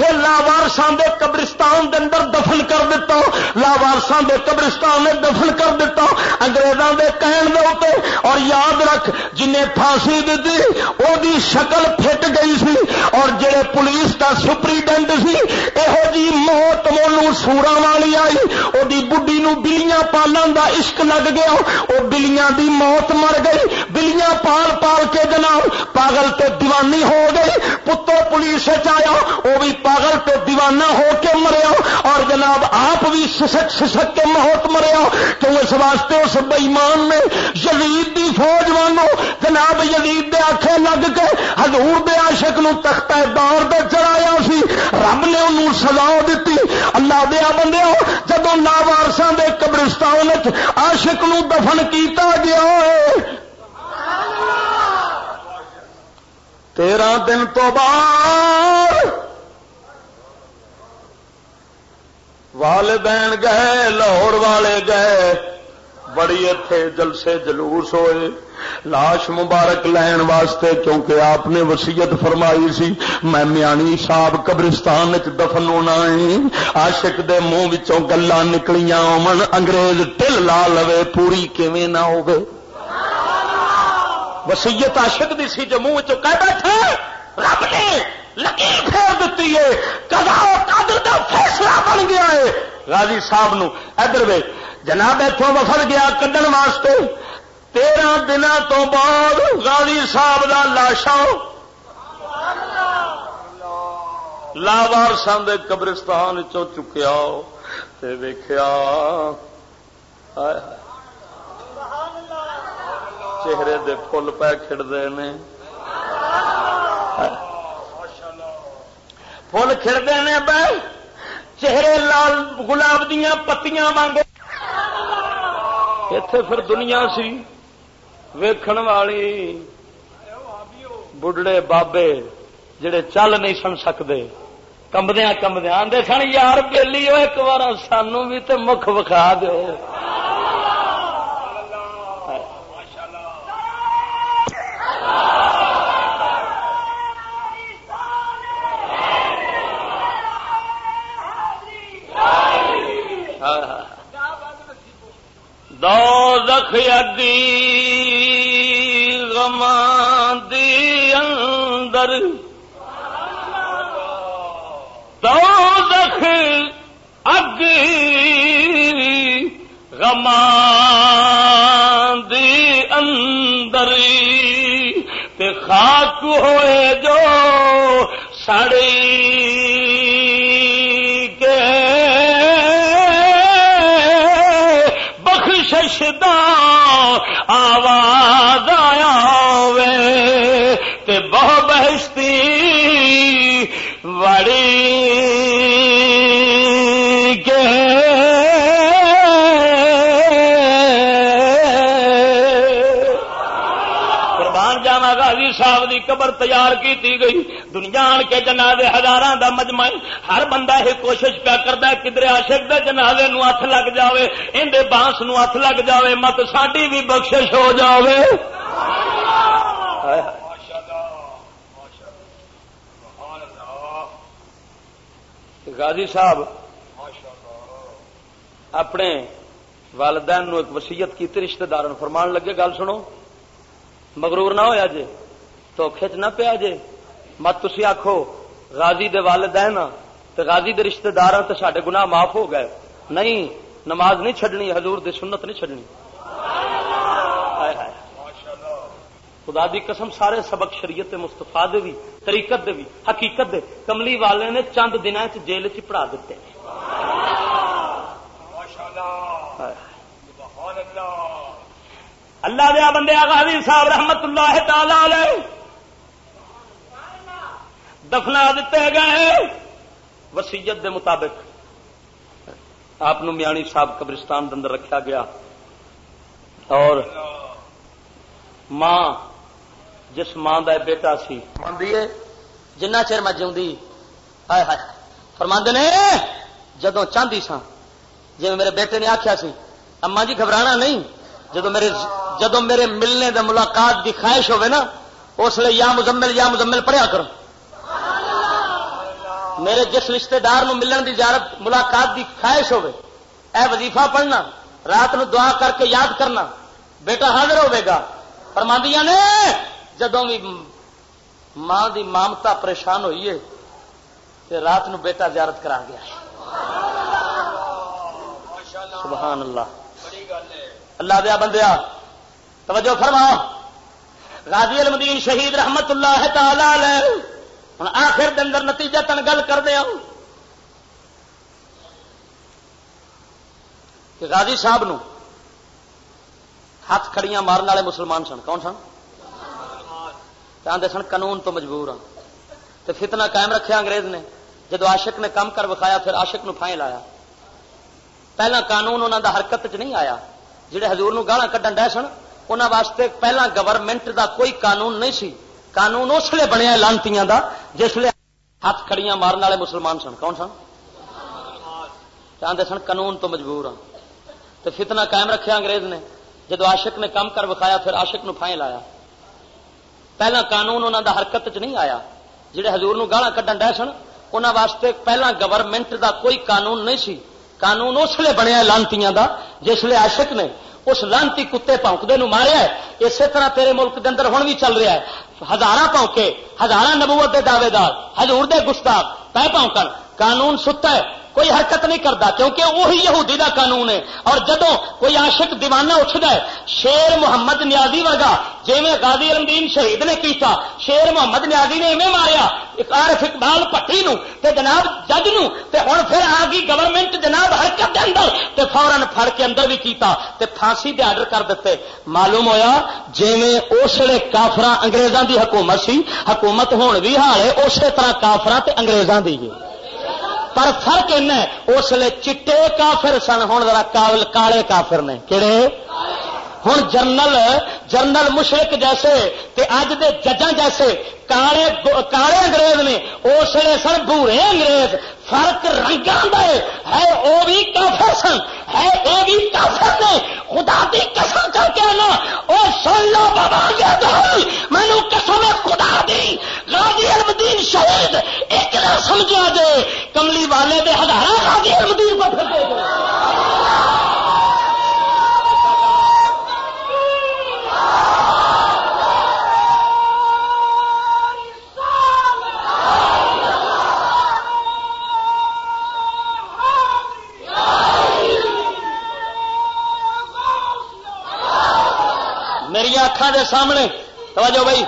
اتے لاوارسان دے قبرستان دے اندر دفن کر دیتا لاوارسان دے قبرستان نے دفن کر دیتا انگریزاں دے کہن دے اوتے اور یاد رکھ، جنہیں پھانسی دیتی، او دی شکل پھٹ گئی سی۔ اور جڑے پولیس دا سپریڈنٹ سی یہو جی موت مونو سورا والی آئی۔ وہ بڑھی نو بلیاں پالن دا عشق لگ گیا۔ وہ بلیاں دی موت مر گئی۔ بلیاں پال پال کے جناب، پاگل تے دیوانی ہو گئی۔ پتو پولیس آیا وہ بھی پاگل تے دیوانہ ہو کے مریا اور جناب آپ بھی سسک سسک کے موت مریا تو اس واسطے اس بئیمان نے یزید دی فوج وانو جناب یزید دے آخے لگ کے حضور دے عاشق نو تختہ دار دے چڑھایا سی۔ رب نے انہوں سزا دیتی اللہ دیا بندے جب لاوارساں دے قبرستان عاشق نو دفن کیتا گیا ہے۔ تیرہ دن تو بعد والدین گئے لاہور والے گئے بڑی اتے جلسے جلوس ہوئے لاش مبارک لین واسطے کیونکہ آپ نے وسیعت فرمائی سی میں میانی صاحب قبرستان دفن ہونا ہے آشک دے منہ گلا نکلیاں من انگریز ٹل لا لو پوری کیویں نہ ہو وسیعت آشک دی سی جو منہ کہہ بیٹھے رب نے لکیر پھیر دیتی ہے۔ کدا قدر دا فیصلہ بن گیا ہے۔ غازی صاحب نو ادھر وے جناب اتوں وفد گیا کڈن واسطے۔ تیرہ دن تو بعد غازی صاحب کا لاشا لاوار سن قبرستان چو چکیا۔ ویخیا چہرے دے فل پہ کھڑتے ہیں فل کھڑتے ہیں پہ چہرے لال گلاب دیا پتیاں وانگے۔ اتے پھر دنیا سی ویکھن والی بڑھڑے بابے جڑے چل نہیں سن سکتے کمبدیا کمبدیا آدھے سن، یار بہلی ہو ایک بار سانو بھی تو مکھ وکھا دو دو زخ دی اندر. دو زخ اگ دی اندر. تے خاک ہوئے جو سڑی آواز آیا تے بہ بہشتی وڑی دی قبر تیار کی گئی۔ دنیا آن کے جنازے ہزار دا مجمع ہر بندہ یہ کوشش پیا کرتا کدھر آشک دے جنازے نو ہاتھ لگ جاوے اندر بانس نو ہاتھ لگ جاوے، مت ساری بھی بخشش ہو جاوے۔ غازی صاحب، اپنے والدین نو ایک وسیعت کی رشتہ دار فرمان لگے، گل سنو۔ مغرور نہ ہوا جے جی۔ تو کھچ نہ پیا جے۔ مت تھی آخو غازی دے والدین تے غازی دے رشتہ دار تو سارے گناہ معاف ہو گئے۔ نہیں، نماز نہیں چھڈنی، حضور دی سنت نہیں چھڈنی۔ خدا دی قسم، سارے سبق شریعت مستفا دے بھی طریقت دے بھی حقیقت دے۔ کملی والے نے چند دن جیل چ پڑھا دیتے۔ اللہ دیا بندے غازی صاحب رحمت اللہ تعالی علیہ۔ دفنا دیتے گئے۔ وسیعت دے مطابق۔ آپ میانی صاحب قبرستان اندر رکھا گیا۔ اور ماں جس ماں کا بیٹا سی۔ جنہ چر میں جی فرماند نے جدو چاہتی سا جی میرے بیٹے نے آخیا سی اما جی گھبرانا نہیں۔ جدو میرے جدو میرے ملنے دے ملاقات کی خواہش ہوے نا اس لیے یا مزمل یا مزمل پڑھیا کرو میرے جس رشتہ دار نو ملن دی زیارت ملاقات دی خواہش ہوے اے وظیفہ پڑھنا، رات نو دعا کر کے یاد کرنا، بیٹا حاضر ہوے گا۔ فرماندیاں نے، جدوں بھی ماں دی مامتا پریشان ہوئی ہے، تے رات نو بیٹا زیارت کرا گیا۔ سبحان اللہ۔ اللہ دیا بندیا، توجہ فرما غازی المدین شہید رحمت اللہ تعالی ہوں آخر دن نتیجہ تن گل کر دیا کہ غازی صاحب نو ہاتھ کڑیاں مارن والے مسلمان سن، کون سن؟ چاہتے سن قانون تو مجبور ہوں تو فتنہ قائم رکھا انگریز نے۔ جدو عاشق نے کم کر وکھایا، پھر عاشق نو پھائیں لایا۔ پہلا قانون انہوں دا حرکت چ نہیں آیا۔ جہے ہزور گالا کھڈن ڈے سن انہوں واسطے پہلا گورنمنٹ دا کوئی قانون نہیں سی۔ قانون اس لیے بنیا لانتی دا، جس لیے ہاتھ کڑیاں مارن والے مسلمان سن۔ کون سن؟ چاہتے سن قانون تو مجبور ہوں تو فتنہ قائم رکھا انگریز نے۔ جدو عاشق نے کم کر وکھایا، پھر عاشق نو پھائیں لایا۔ پہلا قانون انہوں دا حرکت چ نہیں آیا۔ جہے ہزور گالا کھڈن ڈے سن انہوں واسطے پہلا گورنمنٹ دا کوئی قانون نہیں سی۔ قانون اس لیے بنیا لانتی دا، جس لیے عاشق نے اس لانتی کتے پونکتے ماریا اسی طرح تیرے ملک کے اندر ہوں بھی چل رہا ہے۔ ہزار پونکے ہزار نبوت کے دعوے دار ہزور دے گستاخ پہ پونکن قانون ستا ہے۔ کوئی حرکت نہیں کرتا، کیونکہ وہی یہودی دا قانون ہے۔ اور جدو کوئی عاشق دیوانہ اٹھتا ہے، شیر محمد نیازی ورگا جی میں غازی المدین شہید نے کیتا، شیر محمد نیازی نے ایویں ماریا عارف اقبال پٹی نو، تے جناب جج نو، تے ہن پھر آ گئی گورنمنٹ جناب حرکت دے اندر، تے فورن پھڑ کے اندر بھی کیتا، تے پھانسی دے آرڈر کر دیتے۔ معلوم ہویا جویں اس لیے کافراں انگریزاں دی حکومت سی، حکومت ہون بھی حال ہے اسی طرح کافراں تے انگریزاں دی۔ ہے پر فرق اس لیے چٹے کافر سن ہوں ذرا کالے کافر نے۔ کہڑے ہوں جرنل جرنل مشرق جیسے تے اج دے ججاں جیسے کالے کالے انگریز نے، اس لیے سن بورے انگریز، فرق رنگا ہے وہ بھی کافر سن، ہے وہ بھی کافر نے، خدا دی قسم کر کے نا وہ سن لو بابا مینو قسم خدا دی، غازی المدین شہید، ایک نہ سمجھا جائے، کملی والے دے ہزار غازی المدین کو پھر دے اکھان دے سامنے۔ توجہ بھائی۔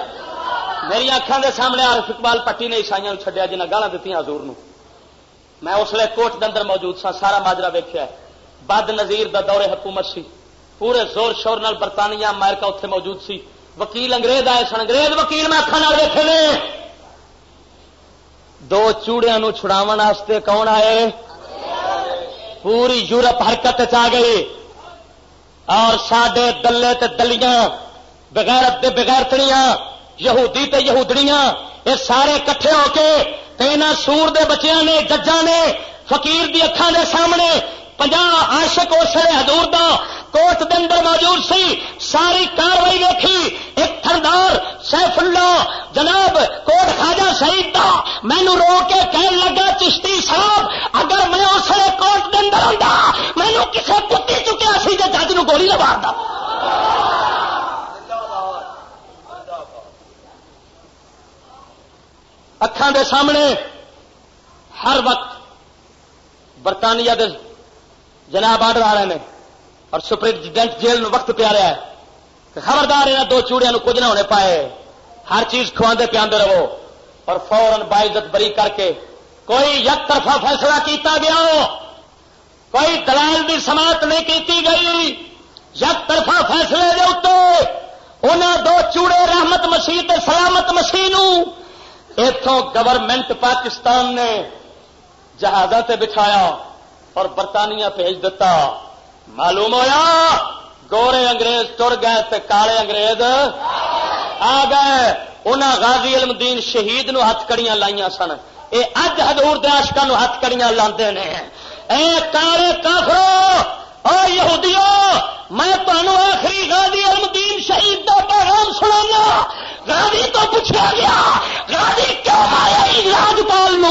میری اکھان دے سامنے عارف اقبال پٹی نے عیسائی چڈیا جنہیں گالا دیتی حضور نو میں اس لیے کوٹ کے اندر موجود سا سارا ماجرا ویکیا بد نظیر دا دور حکومت سی۔ پورے زور شور نال برطانیہ، امریکہ اتنے موجود سی۔ وکیل انگریز آئے سن۔ انگریز وکیل میں اکھان ویکے نے۔ دو چوڑیا چھڑاو واسطے کون آئے؟ پوری یورپ حرکت آ گئی۔ اور سڈے دلے تے دلیاں بغیرت تے بغیرتڑیاں یہودی تے یہودڑیاں، یہ سارے کٹھے ہو کے تینا سور دے بچیاں نے ججا نے، فقیر دی اکھان دے سامنے پنجا عاشق اسے حضور دا کوٹ دے اندر موجود سی، ساری کاروائی دیکھی ایک تھردار سیف اللہ جناب کوٹ خاجا شہید دا مینو رو کے کہنے لگا، چشتی صاحب، اگر میں اس کوٹ دے اندر آتا مینو کسے کتی چکیا سی جے جج نو گولی لگا دا اکھان دے سامنے ہر وقت برطانیہ دے جناب آڈر آ رہے ہیں اور سپرنٹینڈنٹ جیل میں وقت پیا رہا ہے کہ خبردار یہاں دو چوڑیا کچھ نہ ہونے پائے۔ ہر چیز کھوانے پیاندے رہو اور فوراً باعزت بری کر کے کوئی یک طرفہ فیصلہ کیتا گیا ہو، کوئی دلائل بھی سماعت نہیں کیتی گئی۔ یک طرفہ فیصلے دے اتو انہوں دو چوڑے رحمت مسیح سلامت مسیح اتوں گورنمنٹ پاکستان نے جہازوں سے بٹھایا اور برطانیہ بھیج دیتا معلوم ہوا گورے انگریز تر گئے تے کالے انگریز آ گئے۔ انہاں غازی علم دین شہید نو ہاتھ کڑیاں لائیاں سن۔ اے اج ہزور دشکا نو ہاتھ کڑیاں لاندے نے۔ اے کالے کافرو او یہودیو میں تمہوں آخری غازی علم دین شہید کا پیغام سنا غازی تو پوچھا گیا، غازی کیوں ماریا راجپال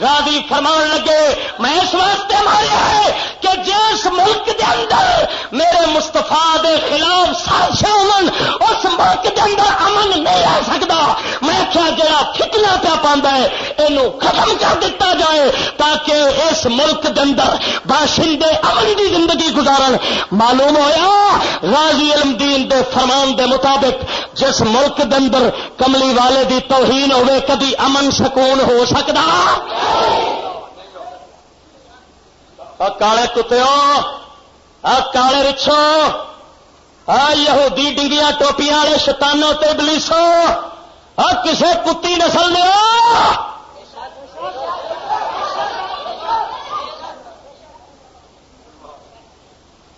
غازی فرمان لگے، میں اس واسطے ماریا ہے کہ جس ملک دے اندر میرے مستفا دے خلاف سازش امن اس ملک دے اندر امن نہیں رہ سکتا میں کیا جڑا فتنا پیا پانا ہے یہ ختم کر دیتا جائے تاکہ اس ملک دے اندر باشندے امن کی زندگی گزارن. معلوم ہویا ہاں، غازی علم دین دے فرمان دے مطابق جس ملک دے اندر کملی والے دی توہین ہوئے کبھی امن سکون ہو سکتا؟ کالے کتوں کالے رچھو؟ یہودی ڈنگیا ٹوپیاں والے شتانوں تے بلیسو کسے کتی نسل لو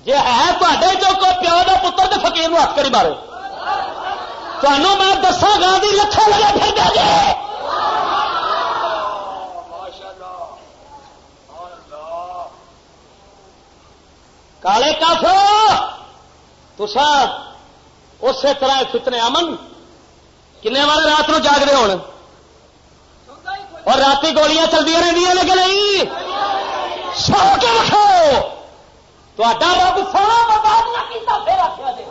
جی ہے تے جو کو پیو کا پتر تو فکیر ہاتھ کری مارے تمہوں میں دسا گا لکھا لگا پھر دے گے کالے کافو تسا اسی طرح فتنے امن کنے والے رات نو جاگتے ہو اور رات گولیاں چلتی رہی لگے نہیں؟ سو کے رکھو۔ تا رب سونا برباد نہ کیتا، پھر آخیا جی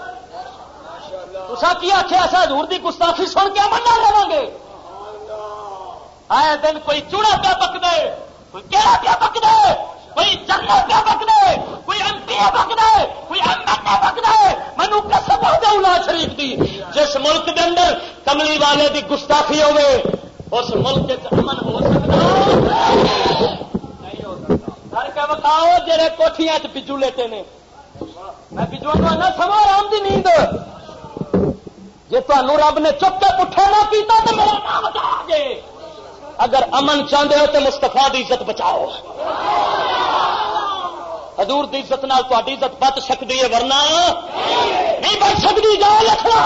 تسا کی آخیا ایسا دور کی گستاخی سن کے امن نہ لوا گے۔ آئے دن کوئی چوڑا پیا پک دے کوئی کہڑا پیا پک دے کوئی جنگل پہ بک دے کوئی ایم پی بک دے کوئی ایم ایل اے بک دے مینو کسم ہو دے الا شریف دی۔ جس ملک دے اندر کملی والے دی گستاخی ہوے اس ملک امن ہو سکتا۔ کر کے بتاؤ جہے کوٹیاں بجو لیتے ہیں میں بجو نہ ہاں، سما آرام دی نیند۔ جی تمہوں رب نے چپ کے پٹھا نہ کیتا تو میرا نام بچا جے اگر امن چاہتے ہو تو مستفا کی عزت بچاؤ۔ حضور دی عزت نال تاری عزت بچ سکتی ہے، ورنہ نہیں بچ سکتی جا لکھنا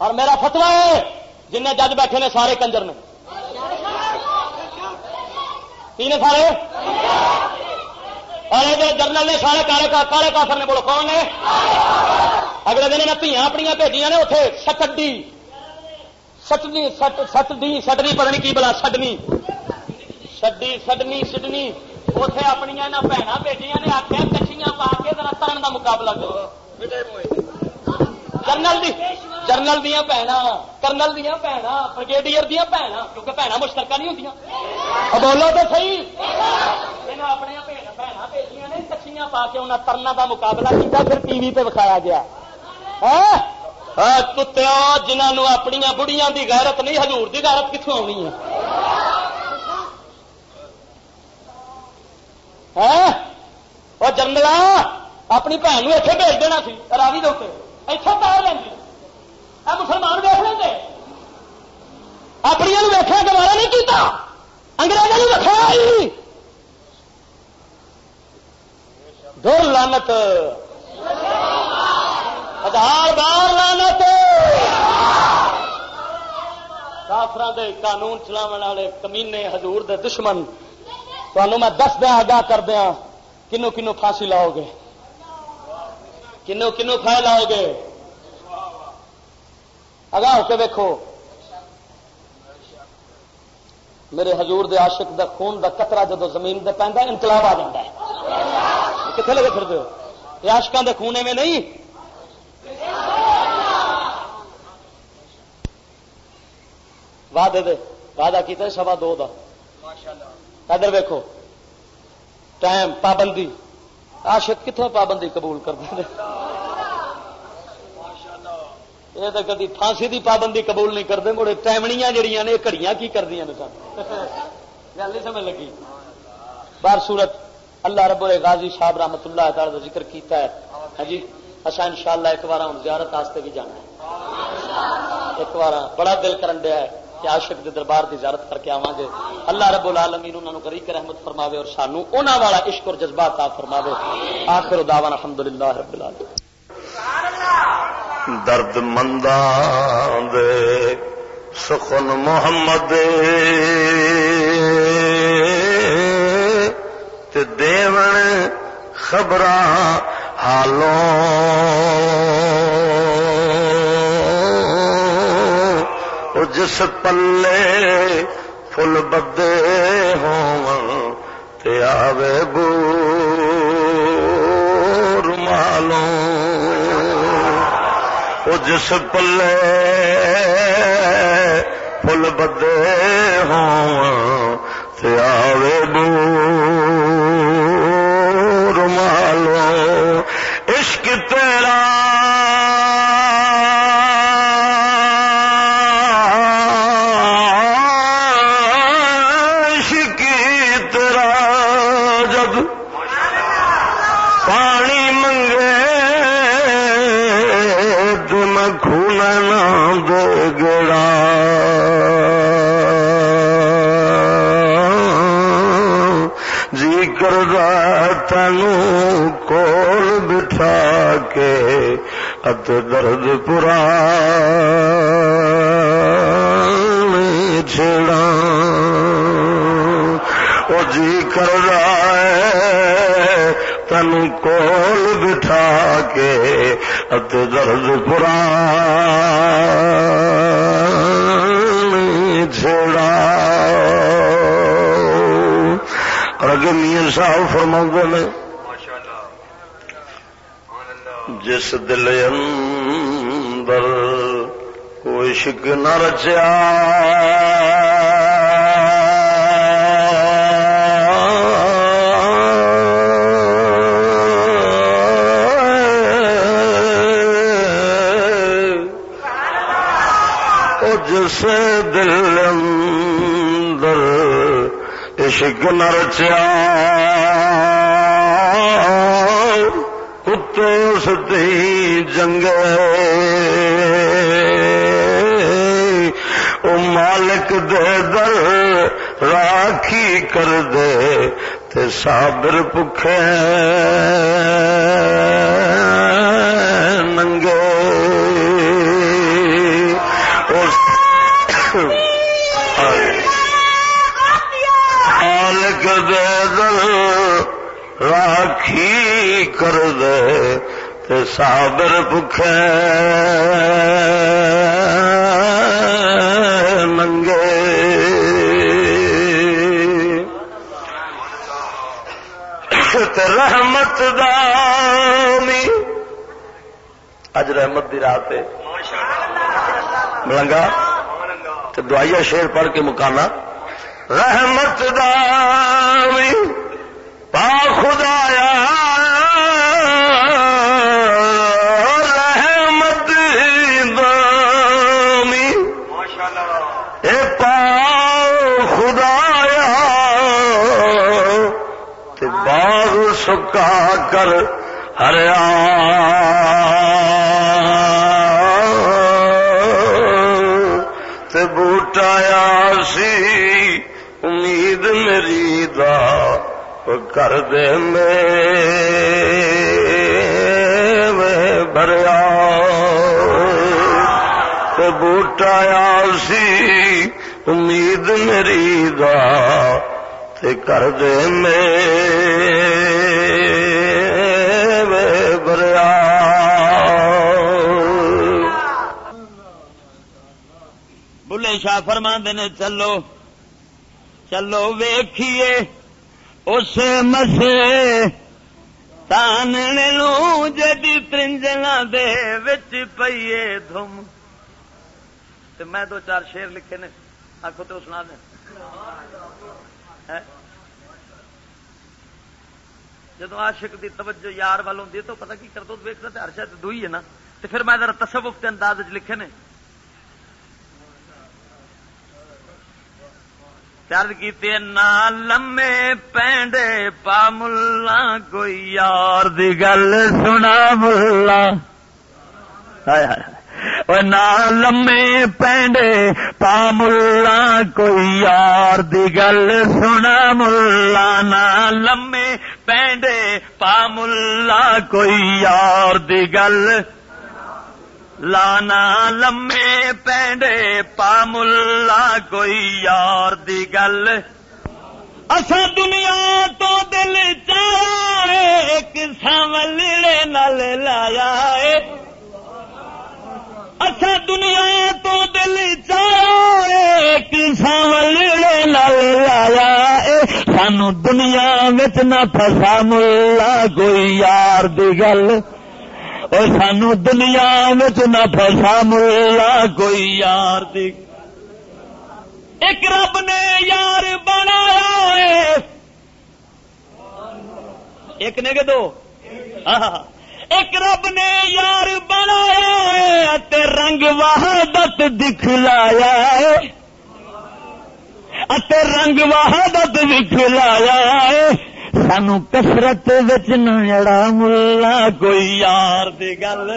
اور میرا فتوا ہے جن جج بیٹھے نے سارے کنجر نے۔ تین سارے؟ اور یہ جنرل نے سارے کالے کالے کافر نے بولو کون نے اگلے دن دھیاں اپنی بھیجیاں نے اتنے سکڈی سٹنی سٹنی سٹنی پتہ نہیں کی بلا سڈنی। سڈی سڈنی سڈنی। اتے اپنی بھن بیٹیاں نے آخیا کچھیاں پا کے ذرا ترن کا مقابلہ کرو। جرنل جرنل دیا بھن کرنل دیا بھن بریگیڈیئر دیا بھن کیونکہ بھن مشترکہ نہیں ہوتی بولو تو صحیح۔ اپنی بھن بیٹیاں نے، کچھیاں پا کے انہیں ترنا کا مقابلہ کیا پھر ٹی وی پہ دکھایا گیا۔ ہاں؟ ہاں، کتیا جنہوں اپنی بڑیاں دی غیرت نہیں، حضور دی غیرت کتوں آنی ہے؟ ہاں؟ وہ جنگلا اپنی بھن اتنے بھیج دینا سی، راوی دے اتوں پا لیں مسلمان ویخ لیں اپنی ویخیا گوارا نہیں کیتا۔ انگریزوں نے رکھا دور لانت ہزار بار لانت کافر دے قانون چلاو والے کمینے حضور دے دشمن۔ تمہوں میں دس دیا آگاہ کر دیا کنو کنو پھانسی لاؤ گے۔ کنو کنو کھائے لاؤ گے۔ اگاہ ہو کے دیکھو میرے حضور دے عاشق دا خون دا قطرہ جدو زمین دے پہنتا انقلاب آ جاتا ہے۔ کتنے لگے پھر دو یہ آشکان دے خونے میں نہیں؟ وعدے دے وعدہ کیتا سوا دو دا۔ ادھر ویکو ٹائم پابندی۔ عاشق کتوں پابندی قبول کرتے یہ تو کدی پھانسی دی پابندی قبول نہیں کرتے مڑے ٹائمنیاں جہیا نے کڑیاں کی کردیا نے سن گل نہیں سمجھ لگی بار صورت اللہ رب غازی صاحب رحمت اللہ تعالی کا ذکر کیتا ہے ہاں جی اچھا ان شاء اللہ ایک بار ہوں زیارت واسطے بھی جانا ہے ایک بار بڑا دل کرن دیا ہے کہ عاشق دے دربار دی زیارت کر کے آواں گے اللہ رب العالمین انہاں نو غریق رحمت فرماوے اور سانو انہاں والا عشق اور جذبات عطا فرماوے آخر دعوانا الحمدللہ رب العالمین سبحان اللہ درد دے، سخن محمد تے دیون خبر حالوں جس پلے فل بدے تے آوے بو مالوں۔ وہ جس پلے فل بدے تے آوے بو مالوں عشق تیرا ات درد پورا چھڑا وہ جی کر رہا ہے تن کول بٹھا کے ات درد پورا چھڑا اگے میاں صاحب فرما نے جس دل اندر کوئی شک نہ رچیا۔ جس دل اندر عشق نہ رچیا۔ دی جنگ او مالک دے در راکھی کر دے تے صابر پکھے صابر بکھے ننگے۔ تے رحمت دامی۔ اج رحمت دی رات ملنگا۔ تے دعائیا شیر پڑھ کے مکانا۔ رحمت دامی۔ پا خدایا رحمت دامی اے پا خدایا باغ کر ہریا بوٹایا سی امید میری دا کر دے میں بریا بوٹایا سی امید میری دا تے کر دے میں۔ بریا بلے شاہ فرما نے، چلو چلو ویکھیے اس مسے تان جدی ترنجنا دے وچ پیے دھم۔ تو میں دو چار شیر لکھے نے آخو تو سنا دیں جدو عاشق دی توجہ یار وال ہوں تو پتہ کی کر دو ویکتا ہر شاید دو ہی ہے نا۔ تو پھر میں ذرا تصوف کے انداز لکھے نے۔ چل کی لمے پینڈے پا ملا، کوئی یار دی گل سنا ملا۔ نہ لمے پینڈے پا ملا، کوئی یار دی گل سنا ملا۔ نہ لمے پینڈے پا ملا کوئی یار دی گل۔ لانا لمے پینڈے پا ملا کوئی یار دی گل۔ اصا دنیا تو دل چایا ایک ولڑے نل لایا اصا دنیا تو دل چایا ایک ساملے نل لایا سانو دنیا نہ فسا ملا، کوئی یار دی گل۔ اور سانو دنیا نہ فسا ملا، کوئی یار دی۔ ایک رب نے یار بنایا ایک نے کہ دو؟ ہاں، ہاں۔ ایک رب نے یار بنایا رنگ وحدت دکھلایا رنگ وحدت دکھلایا سانو کسرت نڑا ملا کوئی یار دی گل۔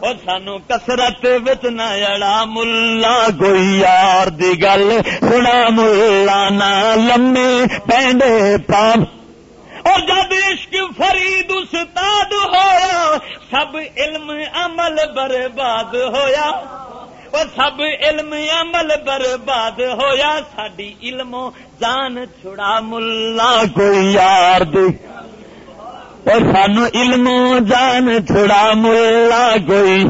اور سانو کسرت نڑا ملا کوئی یار دی گل۔ سنا ملا نہ لمے پینڈے پام اور جب عشق فرید استاد ہویا، سب علم عمل برباد ہویا۔ سب علم عمل برباد ہویا ساری علم جان چھڑا ملا کوئی یار دی۔ اور سانو علم جان چھڑا ملا کوئی۔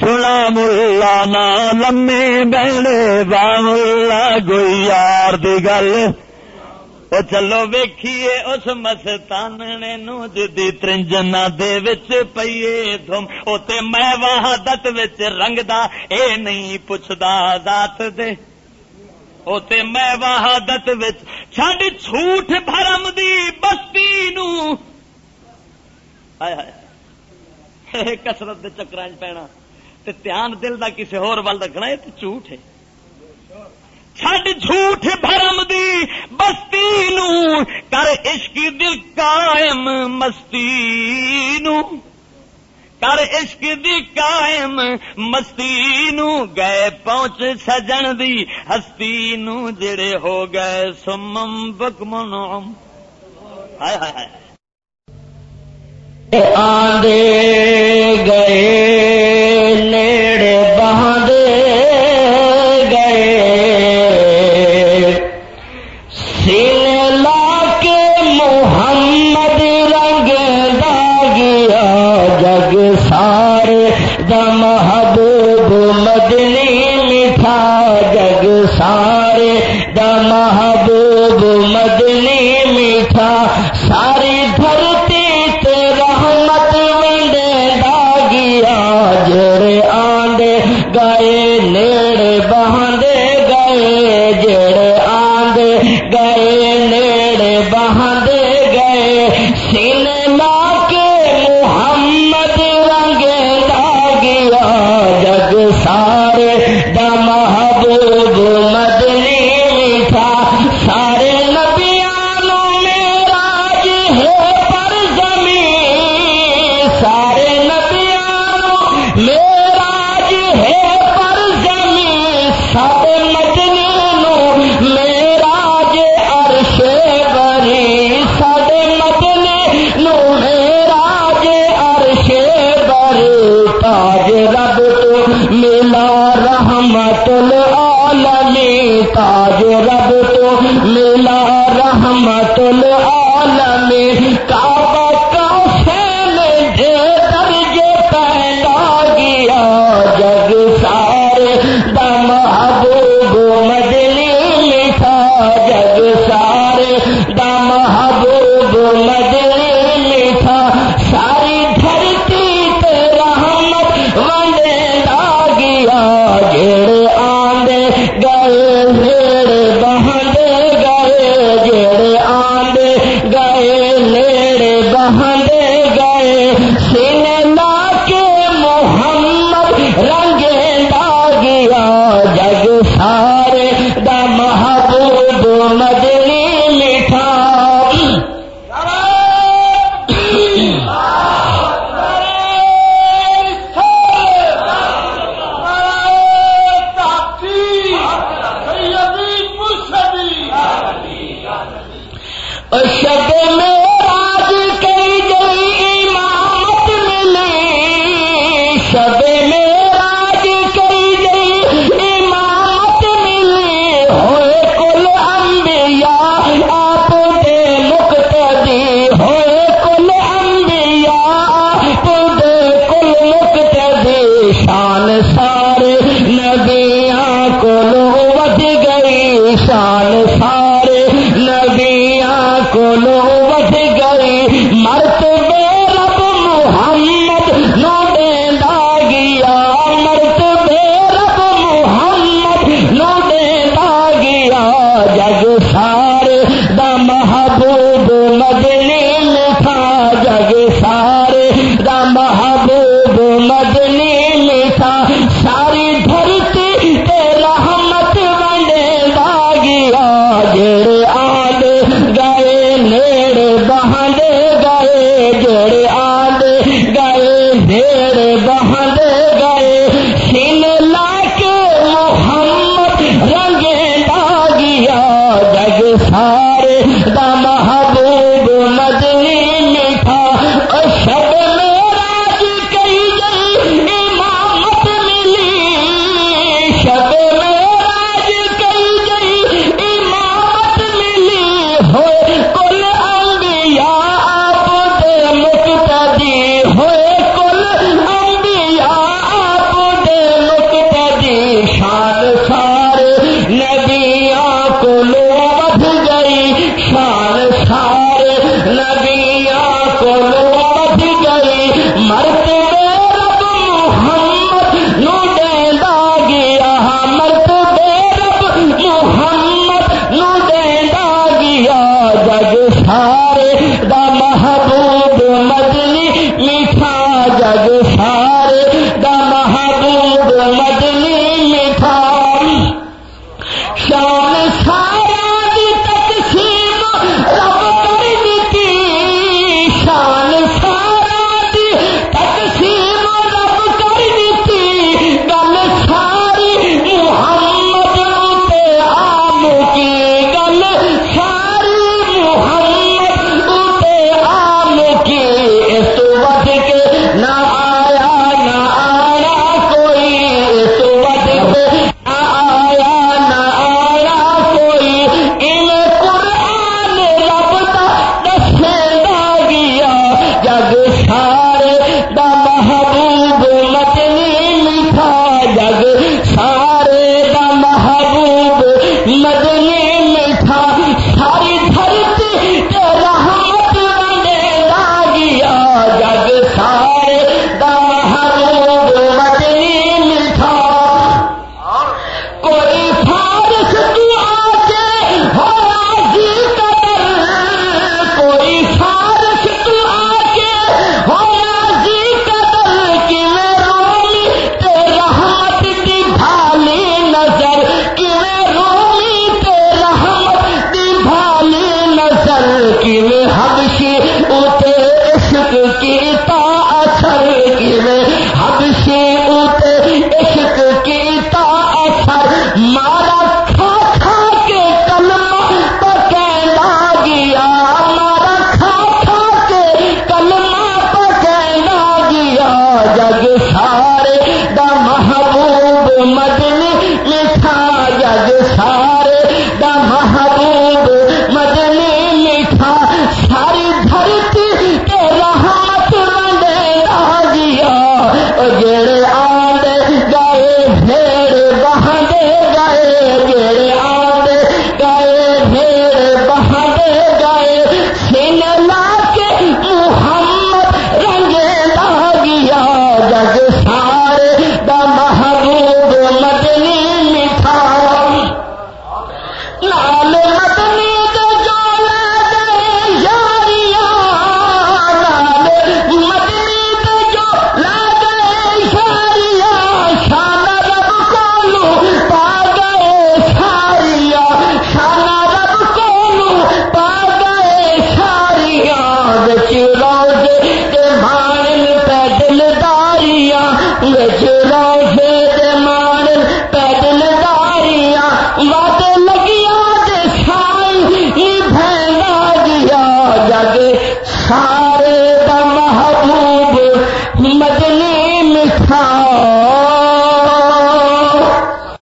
سنا ملا نا لمے بہنے با ملا کوئی یار دی گل۔ او چلو ویکھیے اس مستاننے نو جدی ترنجنا دے وچ پئیے دھم۔ او تے میں وحدت وچ رنگ دا اے نہیں پوچھدا ذات دے۔ او تے میں وحدت وچ چھڈ جھوٹ بھرم دی بستی نو۔ ہائے ہائے۔ کسرت دے چکراں پینا۔ تے دھیان دل دا کسے ہور ول رکھنا، اے تے جھوٹ ہے۔ چھڈ جھوٹ بھرم دی بستی نو، کر عشق دل قائم مستی نو۔ کر عشق دی قائم مستی نو، گئے پہنچ سجن دی ہستی نو، جڑے ہو گئے سمم بکمن ہائے ہائے ہائے۔ آدے گئے نیڑے